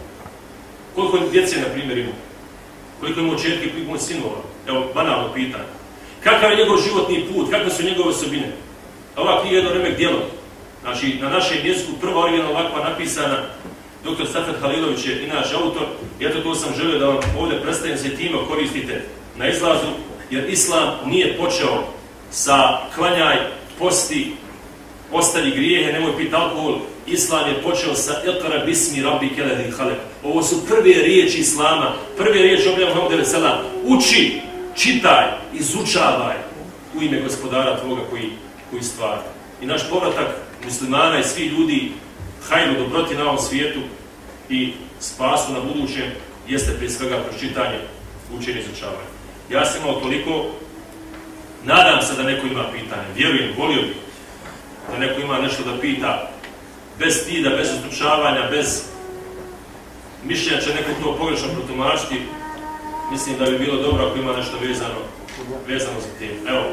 Koliko djece, na primjer, ima? Koliko ima čerke, koliko ima sinova? Evo, banalno pitanje. Kakav je njegov životni put? Kakve su njegove osobine? Ova knjiga je jedno remek djelo. Znači, na našem jeziku prva originalna ovakva napisana, Doktor Safet Halilović je inače autor, ja to sam želio da vam ovdje predstavim se time koristite na izlazu, jer Islam nije počeo sa klanjaj, posti, ostavi grijehe, nemoj piti alkohol. Islam je počeo sa Iqra bismi rabbi kelehri halek. Ovo su prve riječi Islama, prve riječi objava Muhammed Vesela. Uči, čitaj, izučavaj u ime gospodara tvoga koji, koji stvara. I naš povratak muslimana i svi ljudi hajno dobroti na ovom svijetu i spasu na budućem jeste prije svega pročitanje, učenje i izučavanje. Ja sam imao toliko, nadam se da neko ima pitanje, vjerujem, volio bih da neko ima nešto da pita, bez stida, bez ustručavanja, bez mišljenja će neko to pogrešno protumačiti, mislim da bi bilo dobro ako ima nešto vezano, vezano za tim. Evo.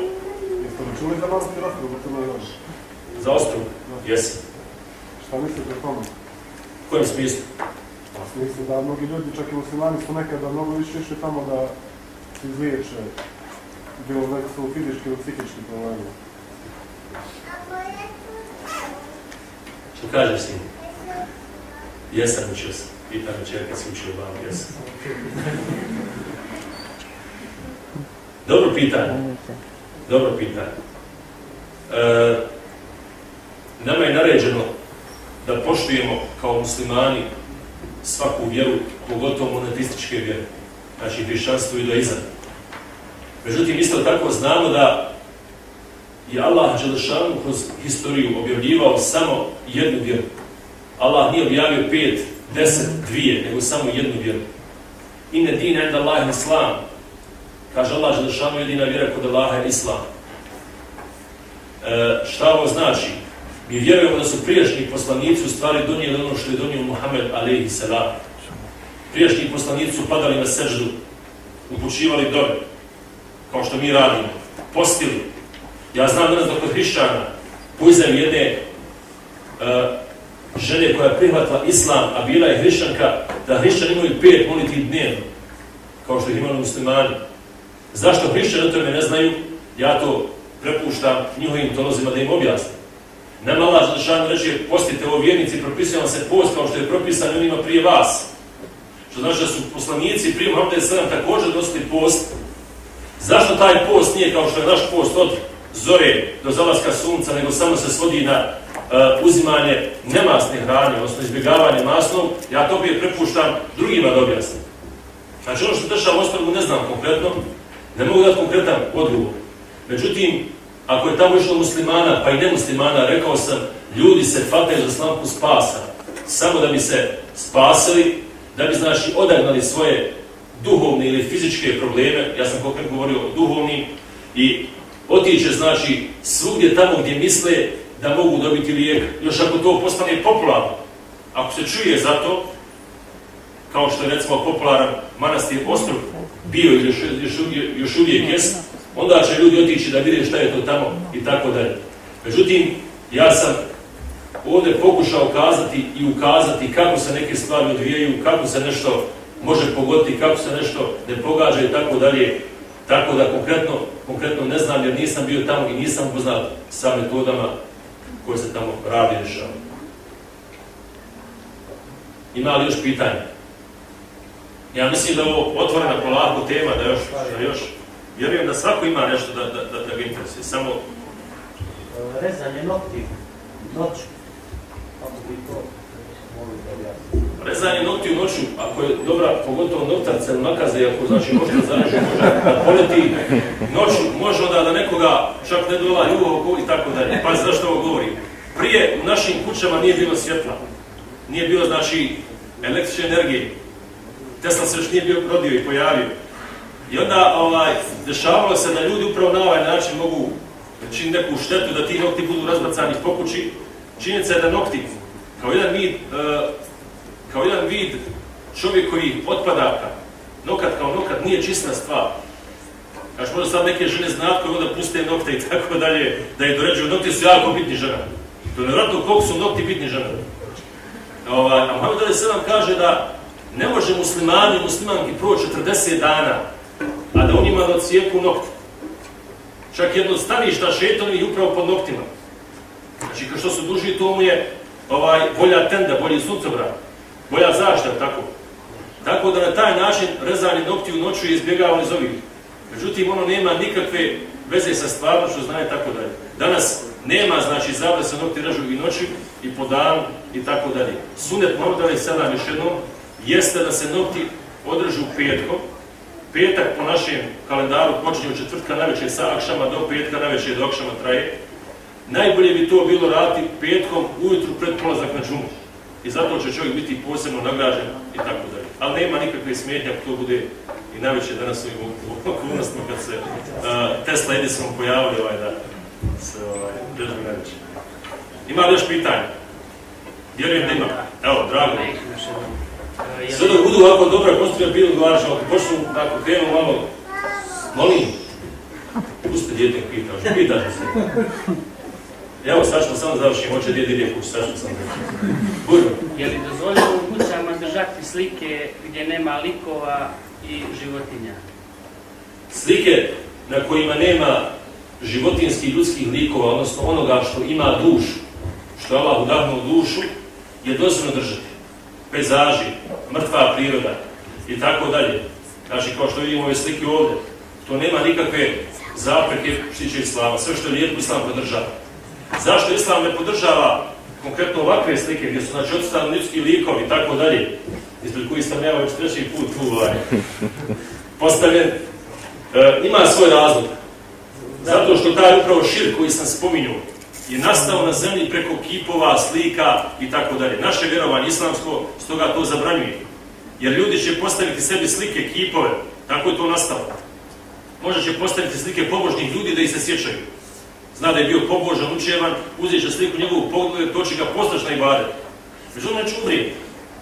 Jeste li čuli za za Crnoj Gori? Za ostrov? Jesi. Šta mislite o tome? U kojem smislu? Pa smisli da mnogi ljudi, čak i muslimani, su nekada mnogo više išli tamo da se izliječe, bilo da su fizički ili psihički problemi. Što kažeš sin? Jesam učio sam. Pita me čerka si učio vam, jesam. Dobro pitanje. Dobro pitanje. E, nama je naređeno da poštujemo kao muslimani svaku vjeru, pogotovo monetističke vjere. Znači, hrišćanstvo i daizam. Međutim, isto tako znamo da je Allah Đelešanu kroz historiju objavljivao samo jednu vjeru. Allah nije objavio pet, deset, dvije, nego samo jednu vjeru. Ine din enda Allah islam. Kaže Allah Đelešanu jedina vjera kod Allaha je islam. E, šta ovo znači? Mi vjerujemo da su prijašnji poslanici u stvari donijeli ono što je donio Muhammed alaihi salam. Prijašnji poslanici su padali na seždu, upućivali dobe, kao što mi radimo, postili, Ja znam danas da kod hrišćana pojzem jedne uh, žene koja je prihvatila islam, a bila je hrišćanka, da hrišćan imaju pet moliti dnevno, kao što ih imali muslimani. Zašto hrišćani o tome ne znaju? Ja to prepuštam njihovim tolozima da im objasnim. Nama Allah Želešanu reći, postite ovo vjernici, propisuje vam se post kao što je propisan onima prije vas. Što znači da su poslanici prije Muhammeda 7 također dostali post. Zašto taj post nije kao što je naš post od zore do zalaska sunca, nego samo se svodi na uh, uzimanje nemasne hrane, odnosno izbjegavanje masnog, ja to bi prepuštam drugima da objasnim. Znači ono što dešava u ostrovu ne znam konkretno, ne mogu dati konkretan odgovor. Međutim, ako je tamo išlo muslimana, pa i nemuslimana, rekao sam, ljudi se fataju za slamku spasa, samo da bi se spasili, da bi znači odagnali svoje duhovne ili fizičke probleme, ja sam konkretno govorio o duhovnim, i otiće, znači, svugdje tamo gdje misle da mogu dobiti lijek, još ako to postane popularno. Ako se čuje za to, kao što je recimo popularan manastir Ostrov, bio ili još, još, još uvijek jes, onda će ljudi otići da vide šta je to tamo i tako dalje. Međutim, ja sam ovdje pokušao kazati i ukazati kako se neke stvari odvijaju, kako se nešto može pogoditi, kako se nešto ne pogađa i tako dalje. Tako da konkretno, konkretno ne znam jer nisam bio tamo i nisam poznat sa metodama koje se tamo radi i. Ima li još pitanje? Ja mislim da je ovo otvorena polako tema, da još, da još, vjerujem da svako ima nešto da, da, da, da ga interesuje, samo Rezanje nokti, noć. Kako bi to mogli da objasniti? rezanje nokti u noću, ako je dobra, pogotovo noktarca ili makaze, ako znači možda zaraži, može da poleti noću, može onda da nekoga čak ne dola ljubo i tako dalje. Pa zašto ovo govorim? Prije u našim kućama nije bilo svjetla, nije bilo znači električne energije. Tesla se još nije bio rodio i pojavio. I onda ovaj, dešavalo se da ljudi upravo na ovaj način mogu čini neku štetu da ti nokti budu razbacani po kući. Činjenica je da nokti, kao jedan vid, e, kao jedan vid čovjekovi otpadaka, nokat kao nokat nije čista stvar. Kaš možda sad neke žene znat koje onda puste nokte i tako dalje, da je doređuju, nokti su jako bitni žena. To je nevratno koliko su nokti bitni žena. Ovaj, a Muhammed Ali Selam kaže da ne može muslimani i muslimanki proći 40 dana, a da onima da ne nokte. Čak jedno staništa šetonih upravo pod noktima. Znači, kao što su duži, to mu je ovaj, bolja tenda, bolji suncobran, bolja zaštita, tako. Tako da na taj način rezanje nokti u noću je izbjegavano iz ovih. Međutim, ono nema nikakve veze sa stvarnošću, znaje tako dalje. Danas nema, znači, zabra se nokti režu i noći, i po danu, i tako dalje. Sunet Mohamed Ali Selam još jednom, jeste da se nokti odrežu petkom, petak po našem kalendaru počinje od četvrtka na večer sa akšama do petka na večer do akšama traje. Najbolje bi to bilo raditi petkom ujutru pred polazak na džumu. I zato će čovjek biti posebno nagrađen i tako dalje. Ali nema nikakve smetnje ako to bude i najveće danas u okolnostima kad se uh, Tesla Edison pojavili ovaj da se ovaj, držim najveće. Ima li još pitanje? Vjerujem da ima. Evo, drago. Sve dok budu ovako dobra konstrukcija bilo odgovaraš, ako počnu, ako krenu malo, molim, pusti djete pitao, što pitaš se? Evo, sad što samo završim, hoće djede ide kući, sad što sam završim. Budu. Je li dozvoljeno u kućama držati slike gdje nema likova i životinja? Slike na kojima nema životinskih ljudskih likova, odnosno onoga što ima dušu, što je Allah udahnuo dušu, je dozvoljeno držati. Pezaži, mrtva priroda i tako dalje. Znači, kao što vidimo ove slike ovdje, to nema nikakve zapreke štiće islama. Sve što je lijepo, islam podržava. Zašto islam ne podržava konkretno ovakve slike gdje su znači odstavni ljudski likovi i tako dalje, izbred koji sam ja već treći put tu ovaj, [LAUGHS] postavljen, e, ima svoj razlog. Zato što taj upravo šir koji sam spominjao je nastao na zemlji preko kipova, slika i tako dalje. Naše vjerovanje islamsko stoga to zabranjuje. Jer ljudi će postaviti sebi slike, kipove, tako je to nastalo. Možda će postaviti slike pobožnih ljudi da ih se sjećaju. Zna da je bio pobožan, učevan, uzet će sliku njegovu pogled, to će ga postaš na ibadet. Međutim, neće umrijeti.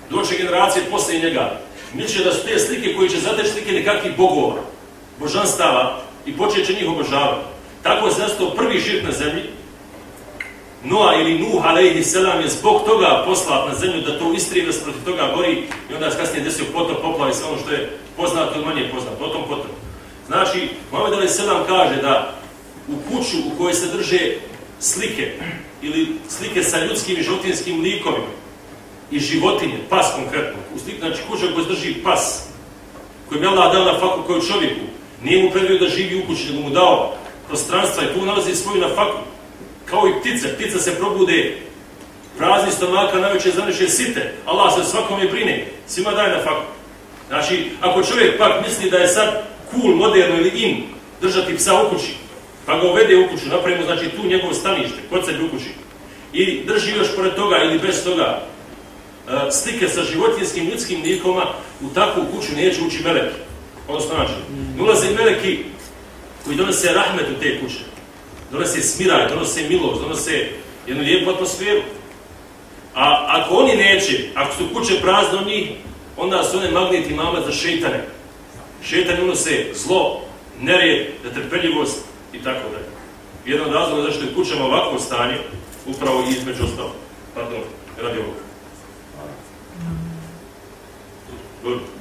Doće generacije posle njega. Misle da su te slike koji će zateći slike nekakvih bogova, božanstava i počet će njih obožavati. Tako je zastao prvi širk na zemlji. Noa ili Nuh, alaihi selam, je zbog toga poslat na zemlju da to istrije, da se protiv toga bori i onda se kasnije desio potop, poplavi sve ono što je poznato ili manje poznato. O tom potom. Znači, Mohamed alaihi selam kaže da u kuću u kojoj se drže slike ili slike sa ljudskim i životinskim likovima i životinje, pas konkretno, u slik, znači kuća koja se drži pas, koji je Allah dao na faku koju čovjeku, nije mu predvio da živi u kući, nego mu dao prostranstva i tu nalazi svoju na faku, kao i ptice, ptica se probude prazni stomaka, najveće zaneše site, Allah se svakom je brine, svima daje na faku. Znači, ako čovjek pak misli da je sad cool, moderno ili in držati psa u kući, pa ga uvede u kuću, napravimo znači tu njegovo stanište, kod se u kući, i drži još pored toga ili bez toga e, slike sa životinskim ljudskim likoma, u takvu kuću neće ući meleki. Odnosno znači, ulaze meleki koji donose rahmet u te kuće. Donose smiraj, donose milost, donose jednu lijepu atmosferu. A ako oni neće, ako su kuće prazne od njih, onda su one magneti mama za šeitane. Šeitane unose zlo, nered, netrpeljivost, i tako dalje. Jedan od razloga zašto je kućama ovakvo stanje, upravo između ostalo. Pardon, radi ovog.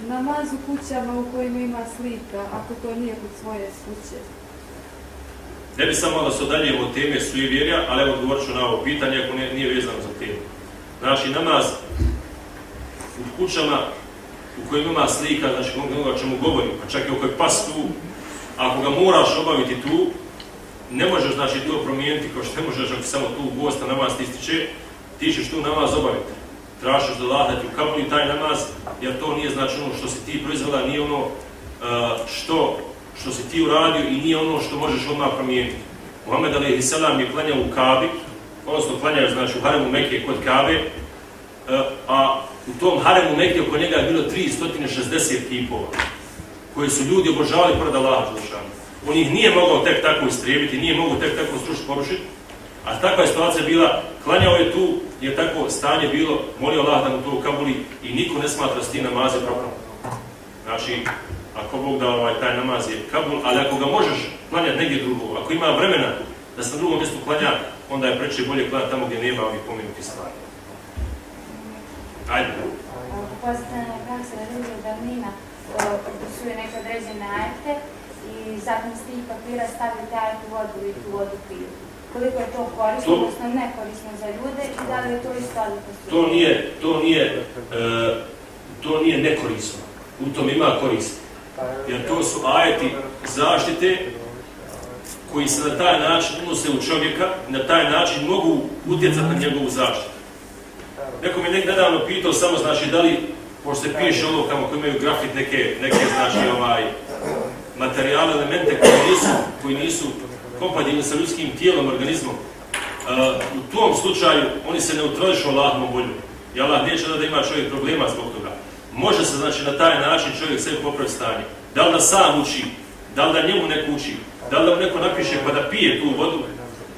Namaz u kućama u kojima ima slika, ako to nije kod svoje kuće. Ne bi samo da se odaljujemo od teme vjerja, ali evo odgovorit ću na ovo pitanje ako ne, nije vezano za temu. Znači, namaz u kućama u kojim ima slika, znači onoga o čemu govorim, pa čak i ako je pas tu, ako ga moraš obaviti tu, ne možeš znači to promijeniti kao što ne možeš ako samo tu gosta namaz ti ističe, ti ćeš tu namaz obaviti. Tražiš da Allah da ti ukabuli taj namaz, jer to nije znači ono što si ti proizvela, nije ono što, što si ti uradio i nije ono što možeš odmah promijeniti. Muhammed Ali Salam je klanjao u Kabi, odnosno klanjao znači u Haremu Mekke kod Kabe, eh, a u tom Haremu Mekke oko njega je bilo 360 tipova koje su ljudi obožavali pored Allaha Đelešanu. On ih nije mogao tek tako istrijebiti, nije mogao tek tako strušiti porušiti, a takva je situacija bila, klanjao je tu, je tako stanje bilo, molio Allah da mu to ukabuli i niko ne smatra s tim namaze propravo. Znači, ako Bog da ovaj, taj namaz je kabul, ali ako ga možeš klanjati negdje drugo, ako ima vremena da se na drugom mjestu klanja, onda je preče bolje klanjati tamo gdje nema ovih pomenuti stvari. Ajde. Pozitivna praksa da ljudi da mina opisuje neke određene ajete i zatim s tih papira stavite ajet u vodu i tu vodu piju. Koliko je to korisno, To- odnosno nekorisno za ljude i da li je to isto odlično To nije, to nije, e, to nije nekorisno. U tom ima korist. Jer to su ajeti zaštite koji se na taj način unose u čovjeka i na taj način mogu utjecati na njegovu zaštitu. Neko mi nek nedavno pitao samo, znači, da li, pošto se piše ovo kamo koji imaju grafit neke, neke znači, ovaj, materijale, elemente koji nisu, koji nisu kompatibilni sa ljudskim tijelom, organizmom, Uh, u tom slučaju oni se neutrališu Allahom voljom. I Allah neće da ima čovjek problema zbog. Može se znači na taj način čovjek sebi popraviti stanje. Da li da sam uči, da li da njemu neko uči, da li da mu neko napiše pa da pije tu vodu,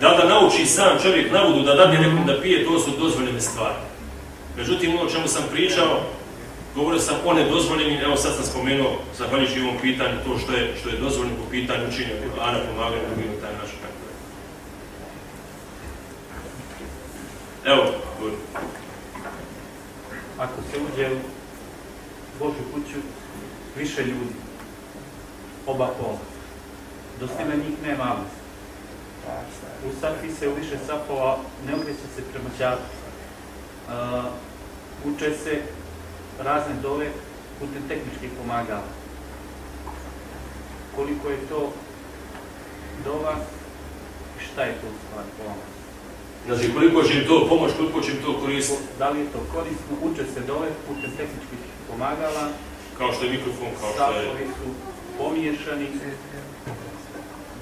da li da nauči sam čovjek na vodu da dadne nekom da pije, to su dozvoljene stvari. Međutim, ono o čemu sam pričao, govorio sam o nedozvoljenim, evo sad sam spomenuo, zahvaljujući ovom pitanju, to što je, što je dozvoljeno po pitanju učenja Kur'ana, pomaganja drugim na taj način. Evo, govorim. ako se uđe u Božju kuću više ljudi, oba pola, dostime njih nema. U safi se u više safova ne okreće se prema ćatu. Uh, uče se razne dove putem tehničkih pomagala. Koliko je to dova i šta je to u stvari po vama? Znači, koliko će im to pomoć, koliko će im to koristiti, Da li je to korisno? Uče se dove putem tehničkih pomagala, kao što je mikrofon, kao što je... stafovi su pomiješani,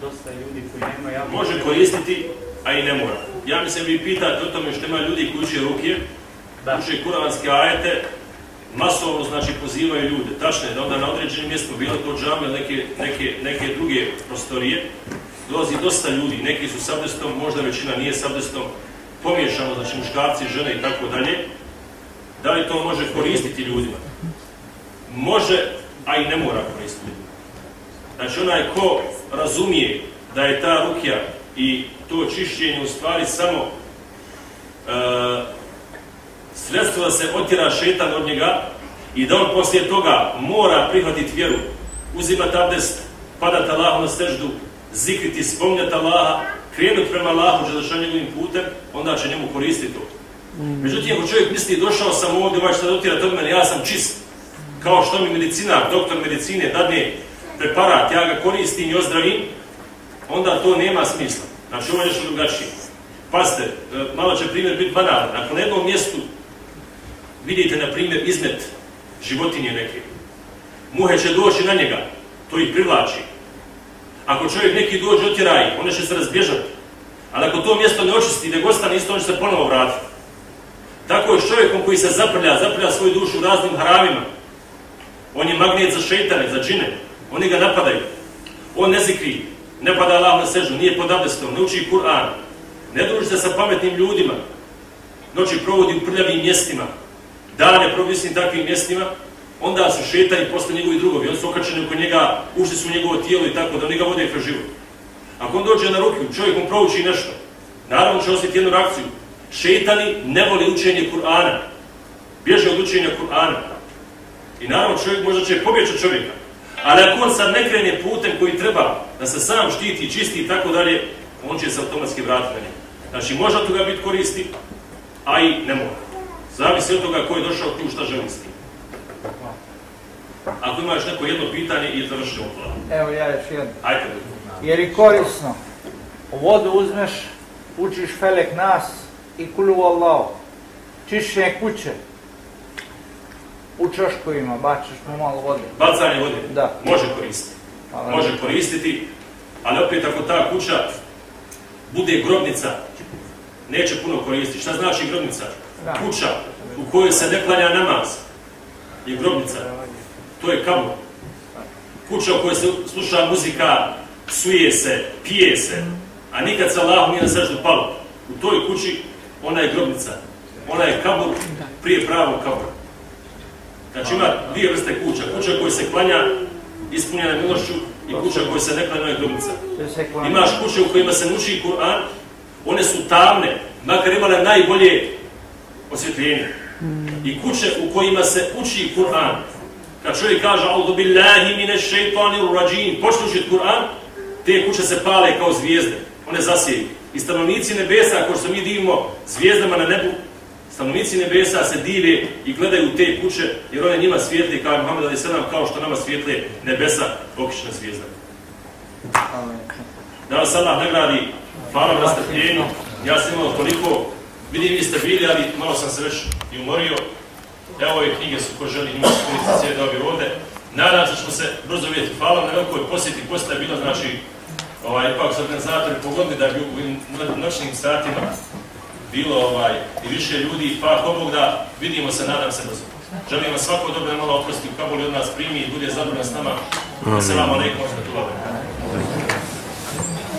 dosta ljudi koji nemaju javno... Može koristiti, a i ne mora. Ja mislim vi pitate o tome što ima ljudi koji uče rukije, Da. uče kuranske ajete, masovno znači pozivaju ljude. Tačno je da onda na određenim mjestima, bilo to džame ili neke, neke, neke druge prostorije, dolazi dosta ljudi, neki su s abdestom, možda većina nije s abdestom, pomiješano, znači muškarci, žene i tako dalje. Da li to može koristiti ljudima? Može, a i ne mora koristiti. Znači onaj ko razumije da je ta rukja i to čišćenje u stvari samo e, sredstvo da se otjera šetan od njega i da on poslije toga mora prihvatiti vjeru, uzimati abdest, padati Allahu na steždu, zikriti, spominjati Allaha, krenuti prema Allahu, želešanju njegovim putem, onda će njemu koristiti to. Međutim, ako čovjek misli, došao sam ovdje, ovaj što da otjerati od mene, ja sam čist, kao što mi medicinar, doktor medicine, dadne preparat, ja ga koristim i ozdravim, onda to nema smisla. Znači, ovo je nešto drugačije. Pazite, e, malo će primjer biti banalan. Ako na jednom mjestu vidite, na primjer, izmet životinje neke, muhe će doći na njega, to ih privlači. Ako čovjek neki dođe otjera ih, one će se razbježati. Ali ako to mjesto ne očisti, nego ostane isto, on će se ponovo vratiti. Tako je s čovjekom koji se zaprlja, zaprlja svoju dušu raznim haramima. On je magnet za šeitane, za džine. Oni ga napadaju. On ne zikri, ne pada Allah na sežu, nije pod abdestom, ne uči Kur'an. Ne druži se sa pametnim ljudima. Noći provodi u prljavim mjestima. Dane provodi s takvim mjestima. Onda su šetani posle njegovi drugovi. On su okačeni oko njega, ušli su u njegovo tijelo i tako da oni ga vode kroz život. Ako on dođe na ruku, čovjek mu prouči nešto. Naravno će osjeti jednu reakciju. Šetani ne voli učenje Kur'ana. Bježe od učenja Kur'ana. I naravno čovjek možda će pobjeći od čovjeka. Ali ako on sad ne krene putem koji treba da se sam štiti, čisti i tako dalje, on će se automatski vratiti na njega. Znači, može od toga biti koristi, a i ne mora. Zavisi od toga ko je došao tu šta želi s tim. Ako imaš neko jedno pitanje i završimo to. Evo ja još jedno. Ajde. Jer i korisno. U vodu uzmeš, učiš felek nas i kulu Allah. Čišćenje kuće. U čoškovima bačiš mu malo vode. Bacanje vode Da. može koristiti. Hvala. Može koristiti, ali opet ako ta kuća bude grobnica, neće puno koristiti. Šta znači grobnica? Da. Kuća u kojoj se ne klanja namaz je grobnica. To je kabur. Kuća u kojoj se sluša muzika, suje se, pije se, a nikad se Allah nije na sreću palo. U toj kući ona je grobnica. Ona je kabur prije pravog kabura. Znači ima dvije vrste kuća. Kuća koja se klanja ispunjena milošću i kuća koja se ne klanja se klanja. Imaš kuće u kojima se uči Kur'an, one su tamne, makar imale najbolje osvjetljenje. I kuće u kojima se uči Kur'an, kad čovjek kaže Audu billahi mine šeitanir rajim, počne učiti Kur'an, te kuće se pale kao zvijezde, one zasjeju. I stanovnici nebesa, ako što mi divimo zvijezdama na nebu, stanovnici nebesa se dive i gledaju te kuće, jer one njima svijetle, kao Muhammed Ali Sredam, kao što nama svijetle nebesa, okišna zvijezda. Da vas Allah nagradi, hvala na strpljenju. Ja sam imao toliko, vidim vi ste bili, ali malo sam se već i umorio. Evo ove knjige su ko želi njima spuniti cijeli ovdje ovdje. Nadam se da ćemo se brzo vidjeti. Hvala na velikoj posjeti. Posjeta je bilo, znači, ovaj, ipak su organizatori pogodili da bi u noćnim satima bilo ovaj, i više ljudi. Pa ako Bog da vidimo se, nadam se brzo. Želim vam svako dobro malo oprosti u Kabuli od nas primi i bude zadovoljan s nama. Assalamu alaikum wa rahmatullahi wa barakatuh.